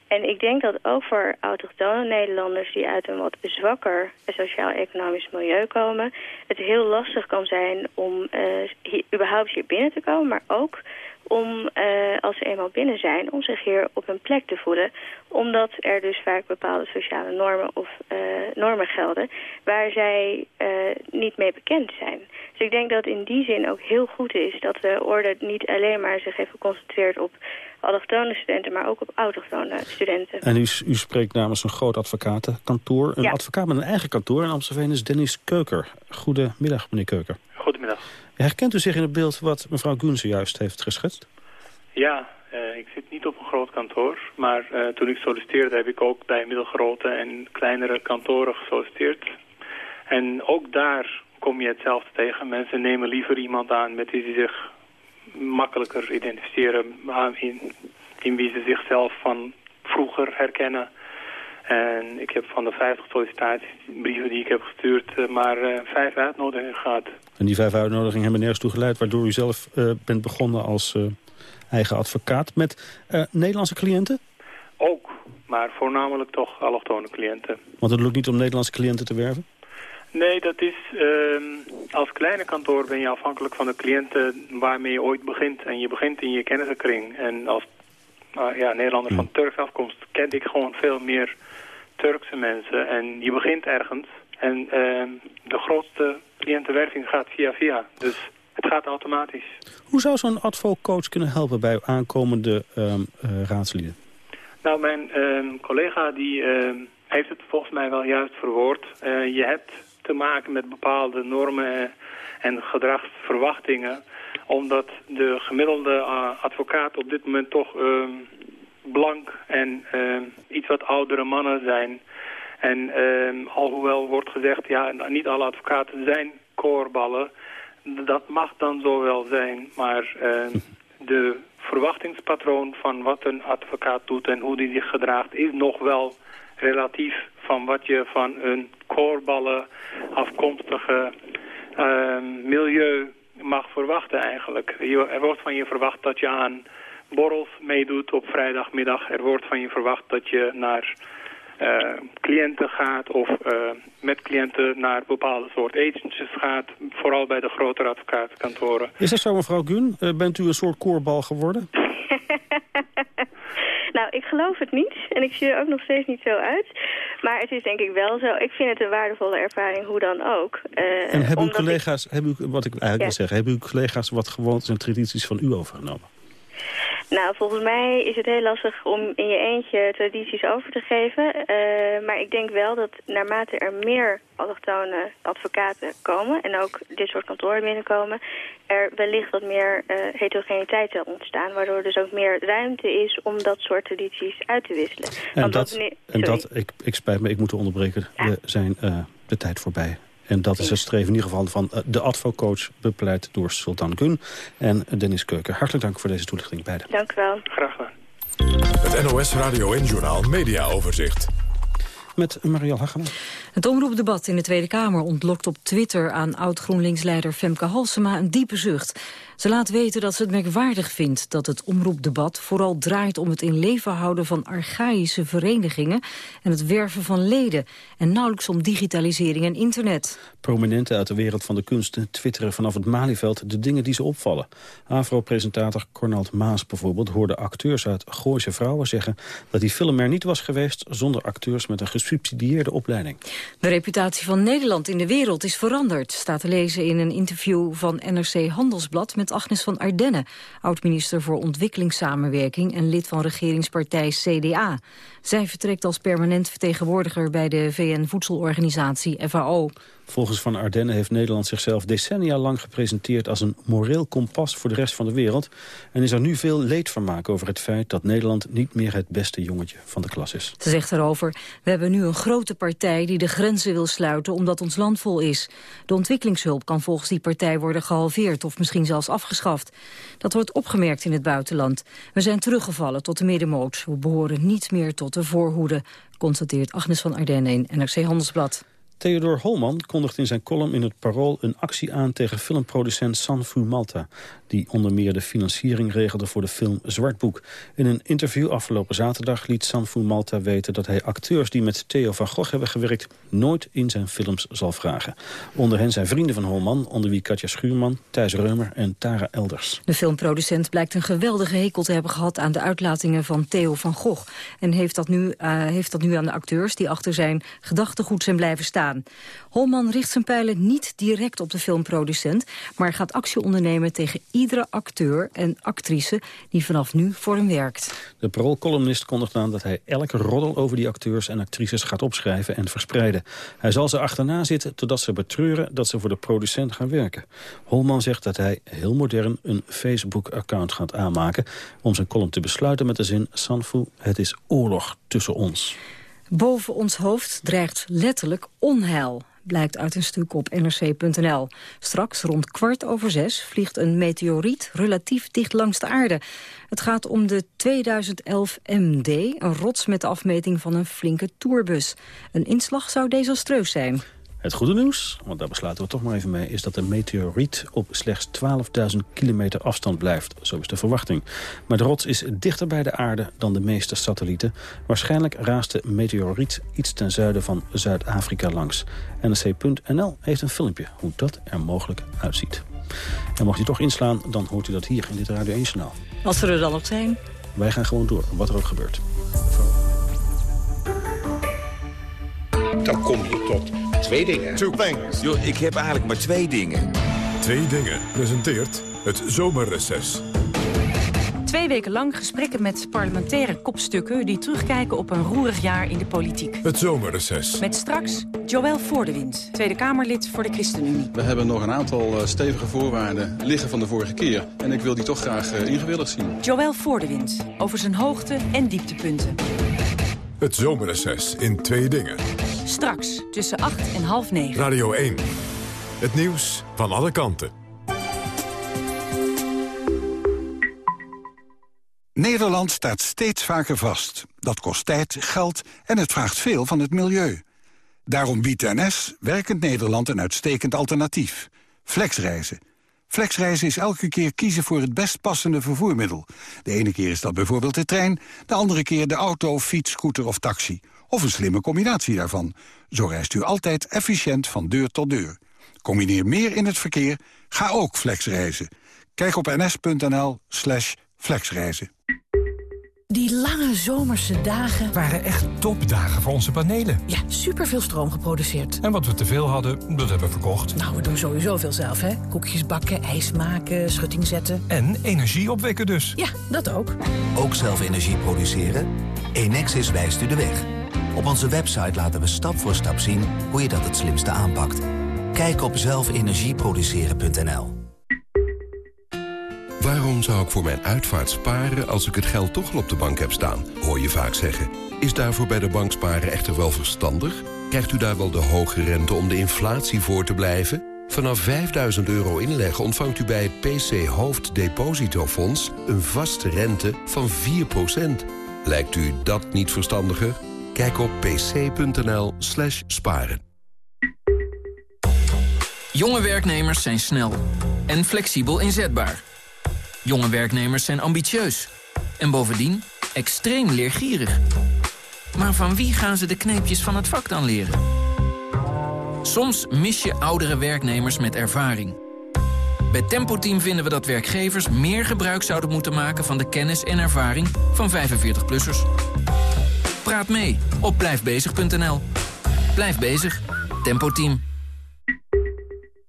En ik denk dat ook voor autochtone Nederlanders die uit een wat zwakker sociaal-economisch milieu komen... het heel lastig kan zijn om uh, hier, überhaupt hier binnen te komen, maar ook om, uh, als ze eenmaal binnen zijn, om zich hier op hun plek te voelen. Omdat er dus vaak bepaalde sociale normen of uh, normen gelden waar zij uh, niet mee bekend zijn. Dus ik denk dat in die zin ook heel goed is dat de orde niet alleen maar zich even concentreert op allochtone studenten, maar ook op autochtone studenten. En u, u spreekt namens een groot advocatenkantoor. Een ja. advocaat met een eigen kantoor in Amsterdam is Dennis Keuker. Goedemiddag, meneer Keuker. Goedemiddag. Herkent u zich in het beeld wat mevrouw Gunze juist heeft geschetst? Ja, uh, ik zit niet op een groot kantoor. Maar uh, toen ik solliciteerde heb ik ook bij middelgrote en kleinere kantoren gesolliciteerd. En ook daar kom je hetzelfde tegen. Mensen nemen liever iemand aan met wie ze zich makkelijker identificeren. In, in wie ze zichzelf van vroeger herkennen. En ik heb van de 50 sollicitatiebrieven die ik heb gestuurd uh, maar uh, vijf uitnodigingen gehad. En die vijf uitnodigingen hebben nergens toe geleid... waardoor u zelf uh, bent begonnen als eigen advocaat met Nederlandse cliënten? Ook, maar voornamelijk toch allochtone cliënten. Want het lukt niet om Nederlandse cliënten te werven? Nee, dat is... Uh, als kleine kantoor ben je afhankelijk van de cliënten waarmee je ooit begint. En je begint in je kennissenkring. En als uh, ja, Nederlander hmm. van Turks afkomst kende ik gewoon veel meer Turkse mensen. En je begint ergens. En uh, de grootste cliëntenwerving gaat via via. Dus het gaat automatisch. Hoe zou zo'n advocoach kunnen helpen bij aankomende um, uh, raadslieden? Nou, mijn uh, collega die heeft het volgens mij wel juist verwoord. Uh, je hebt te maken met bepaalde normen en gedragsverwachtingen. Omdat de gemiddelde advocaat op dit moment toch blank en iets wat oudere mannen zijn. En uh, alhoewel wordt gezegd, ja, niet alle advocaten zijn koorballen. Dat mag dan zo wel zijn, maar uh, de verwachtingspatroon van wat een advocaat doet en hoe die zich gedraagt is nog wel relatief van wat je van een koorballen afkomstige uh, milieu mag verwachten eigenlijk. Je, er wordt van je verwacht dat je aan borrels meedoet op vrijdagmiddag. Er wordt van je verwacht dat je naar uh, cliënten gaat of uh, met cliënten naar bepaalde soort agencies gaat. Vooral bij de grotere advocatenkantoren. Is dat zo mevrouw Gun? Uh, bent u een soort koorbal geworden? Nou, ik geloof het niet. En ik zie er ook nog steeds niet zo uit. Maar het is denk ik wel zo. Ik vind het een waardevolle ervaring, hoe dan ook. Uh, en hebben uw collega's, ik... hebben u, wat ik eigenlijk ja. wil zeggen, hebben uw collega's wat gewoontes en tradities van u overgenomen? Nou, volgens mij is het heel lastig om in je eentje tradities over te geven. Uh, maar ik denk wel dat naarmate er meer allochtone advocaten komen... en ook dit soort kantoren binnenkomen... er wellicht wat meer uh, heterogeniteit zal ontstaan... waardoor er dus ook meer ruimte is om dat soort tradities uit te wisselen. En Want dat, en dat ik, ik spijt me, ik moet onderbreken. Ja. We zijn uh, de tijd voorbij. En dat is het streven in ieder geval van de advocoach bepleit door Sultan Gun en Dennis Keuken. Hartelijk dank voor deze toelichting beiden. Dank u wel. Graag gedaan. Het NOS Radio en Journaal Media Overzicht. Met Marielle Hageman. Het omroepdebat in de Tweede Kamer ontlokt op Twitter aan oud-GroenLinks-leider Femke Halsema een diepe zucht. Ze laat weten dat ze het merkwaardig vindt dat het omroepdebat vooral draait om het in leven houden van archaïsche verenigingen en het werven van leden en nauwelijks om digitalisering en internet. Prominenten uit de wereld van de kunsten twitteren vanaf het Malieveld de dingen die ze opvallen. Afro-presentator Cornald Maas bijvoorbeeld hoorde acteurs uit Gooise Vrouwen zeggen dat die film er niet was geweest zonder acteurs met een gesubsidieerde opleiding. De reputatie van Nederland in de wereld is veranderd, staat te lezen in een interview van NRC Handelsblad met Agnes van Ardenne, oud-minister voor ontwikkelingssamenwerking en lid van regeringspartij CDA. Zij vertrekt als permanent vertegenwoordiger bij de VN-voedselorganisatie FAO. Volgens Van Ardenne heeft Nederland zichzelf decennia lang gepresenteerd als een moreel kompas voor de rest van de wereld. En is er nu veel leedvermaak over het feit dat Nederland niet meer het beste jongetje van de klas is. Ze zegt erover, we hebben nu een grote partij die de grenzen wil sluiten omdat ons land vol is. De ontwikkelingshulp kan volgens die partij worden gehalveerd of misschien zelfs afgeschaft. Dat wordt opgemerkt in het buitenland. We zijn teruggevallen tot de middenmoot. We behoren niet meer tot de voorhoede, constateert Agnes van Ardenne in NRC Handelsblad. Theodor Holman kondigt in zijn column in het Parool een actie aan tegen filmproducent Sanfu Malta, die onder meer de financiering regelde voor de film Zwartboek. In een interview afgelopen zaterdag liet Sanfu Malta weten dat hij acteurs die met Theo van Gogh hebben gewerkt nooit in zijn films zal vragen. Onder hen zijn vrienden van Holman, onder wie Katja Schuurman, Thijs Reumer en Tara Elders. De filmproducent blijkt een geweldige hekel te hebben gehad aan de uitlatingen van Theo van Gogh. En heeft dat nu, uh, heeft dat nu aan de acteurs die achter zijn gedachtegoed zijn blijven staan. Holman richt zijn pijlen niet direct op de filmproducent... maar gaat actie ondernemen tegen iedere acteur en actrice... die vanaf nu voor hem werkt. De paroolcolumnist kondigt aan dat hij elke roddel over die acteurs en actrices gaat opschrijven en verspreiden. Hij zal ze achterna zitten totdat ze betreuren dat ze voor de producent gaan werken. Holman zegt dat hij heel modern een Facebook-account gaat aanmaken... om zijn column te besluiten met de zin... Sanfu, het is oorlog tussen ons. Boven ons hoofd dreigt letterlijk onheil blijkt uit een stuk op nrc.nl. Straks rond kwart over zes vliegt een meteoriet relatief dicht langs de aarde. Het gaat om de 2011 MD, een rots met de afmeting van een flinke tourbus. Een inslag zou desastreus zijn. Het goede nieuws, want daar besluiten we toch maar even mee... is dat de meteoriet op slechts 12.000 kilometer afstand blijft. Zo is de verwachting. Maar de rots is dichter bij de aarde dan de meeste satellieten. Waarschijnlijk raast de meteoriet iets ten zuiden van Zuid-Afrika langs. NRC.nl heeft een filmpje hoe dat er mogelijk uitziet. En mocht u toch inslaan, dan hoort u dat hier in dit Radio 1-journaal. Als we er dan nog zijn. Wij gaan gewoon door, wat er ook gebeurt. Dan kom je tot twee dingen. Two things. Yo, ik heb eigenlijk maar twee dingen. Twee dingen presenteert het zomerreces. Twee weken lang gesprekken met parlementaire kopstukken... die terugkijken op een roerig jaar in de politiek. Het zomerreces. Met straks Joël Voordewind, Tweede Kamerlid voor de ChristenUnie. We hebben nog een aantal eh, stevige voorwaarden liggen van de vorige keer. En ik wil die toch graag uh, ingewilligd zien. Joël Voordewind, over zijn hoogte- en dieptepunten. Het zomerreces in twee dingen. Straks tussen 8 en half 9. Radio 1. Het nieuws van alle kanten. Nederland staat steeds vaker vast. Dat kost tijd, geld en het vraagt veel van het milieu. Daarom biedt NS Werkend Nederland een uitstekend alternatief. Flexreizen. Flexreizen is elke keer kiezen voor het best passende vervoermiddel. De ene keer is dat bijvoorbeeld de trein, de andere keer de auto, fiets, scooter of taxi. Of een slimme combinatie daarvan. Zo reist u altijd efficiënt van deur tot deur. Combineer meer in het verkeer, ga ook flexreizen. Kijk op ns.nl slash flexreizen. Die lange zomerse dagen... waren echt topdagen voor onze panelen. Ja, superveel stroom geproduceerd. En wat we teveel hadden, dat hebben we verkocht. Nou, we doen sowieso veel zelf, hè. Koekjes bakken, ijs maken, schutting zetten. En energie opwekken dus. Ja, dat ook. Ook zelf energie produceren? Enexis wijst u de weg. Op onze website laten we stap voor stap zien hoe je dat het slimste aanpakt. Kijk op zelfenergieproduceren.nl Waarom zou ik voor mijn uitvaart sparen als ik het geld toch al op de bank heb staan? Hoor je vaak zeggen. Is daarvoor bij de bank sparen echter wel verstandig? Krijgt u daar wel de hoge rente om de inflatie voor te blijven? Vanaf 5000 euro inleggen ontvangt u bij het PC Hoofddepositofonds... een vaste rente van 4%. Lijkt u dat niet verstandiger? Kijk op pc.nl slash sparen. Jonge werknemers zijn snel en flexibel inzetbaar. Jonge werknemers zijn ambitieus. En bovendien extreem leergierig. Maar van wie gaan ze de kneepjes van het vak dan leren? Soms mis je oudere werknemers met ervaring. Bij Tempo Team vinden we dat werkgevers meer gebruik zouden moeten maken... van de kennis en ervaring van 45-plussers. Praat mee op blijfbezig.nl. Blijf bezig. Tempo Team.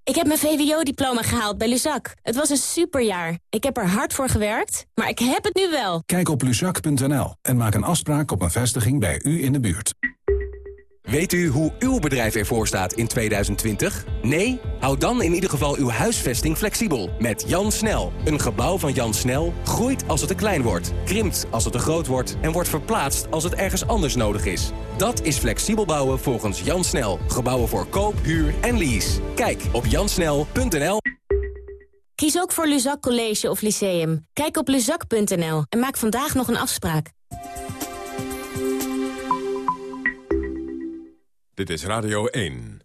Ik heb mijn VWO-diploma gehaald bij Luzak. Het was een superjaar. Ik heb er hard voor gewerkt, maar ik heb het nu wel. Kijk op luzak.nl en maak een afspraak op een vestiging bij u in de buurt. Weet u hoe uw bedrijf ervoor staat in 2020? Nee? Houd dan in ieder geval uw huisvesting flexibel. Met Jan Snel. Een gebouw van Jan Snel groeit als het te klein wordt, krimpt als het te groot wordt... en wordt verplaatst als het ergens anders nodig is. Dat is flexibel bouwen volgens Jan Snel. Gebouwen voor koop, huur en lease. Kijk op jansnel.nl. Kies ook voor Luzak College of Lyceum. Kijk op luzak.nl en maak vandaag nog een afspraak. Dit is Radio 1.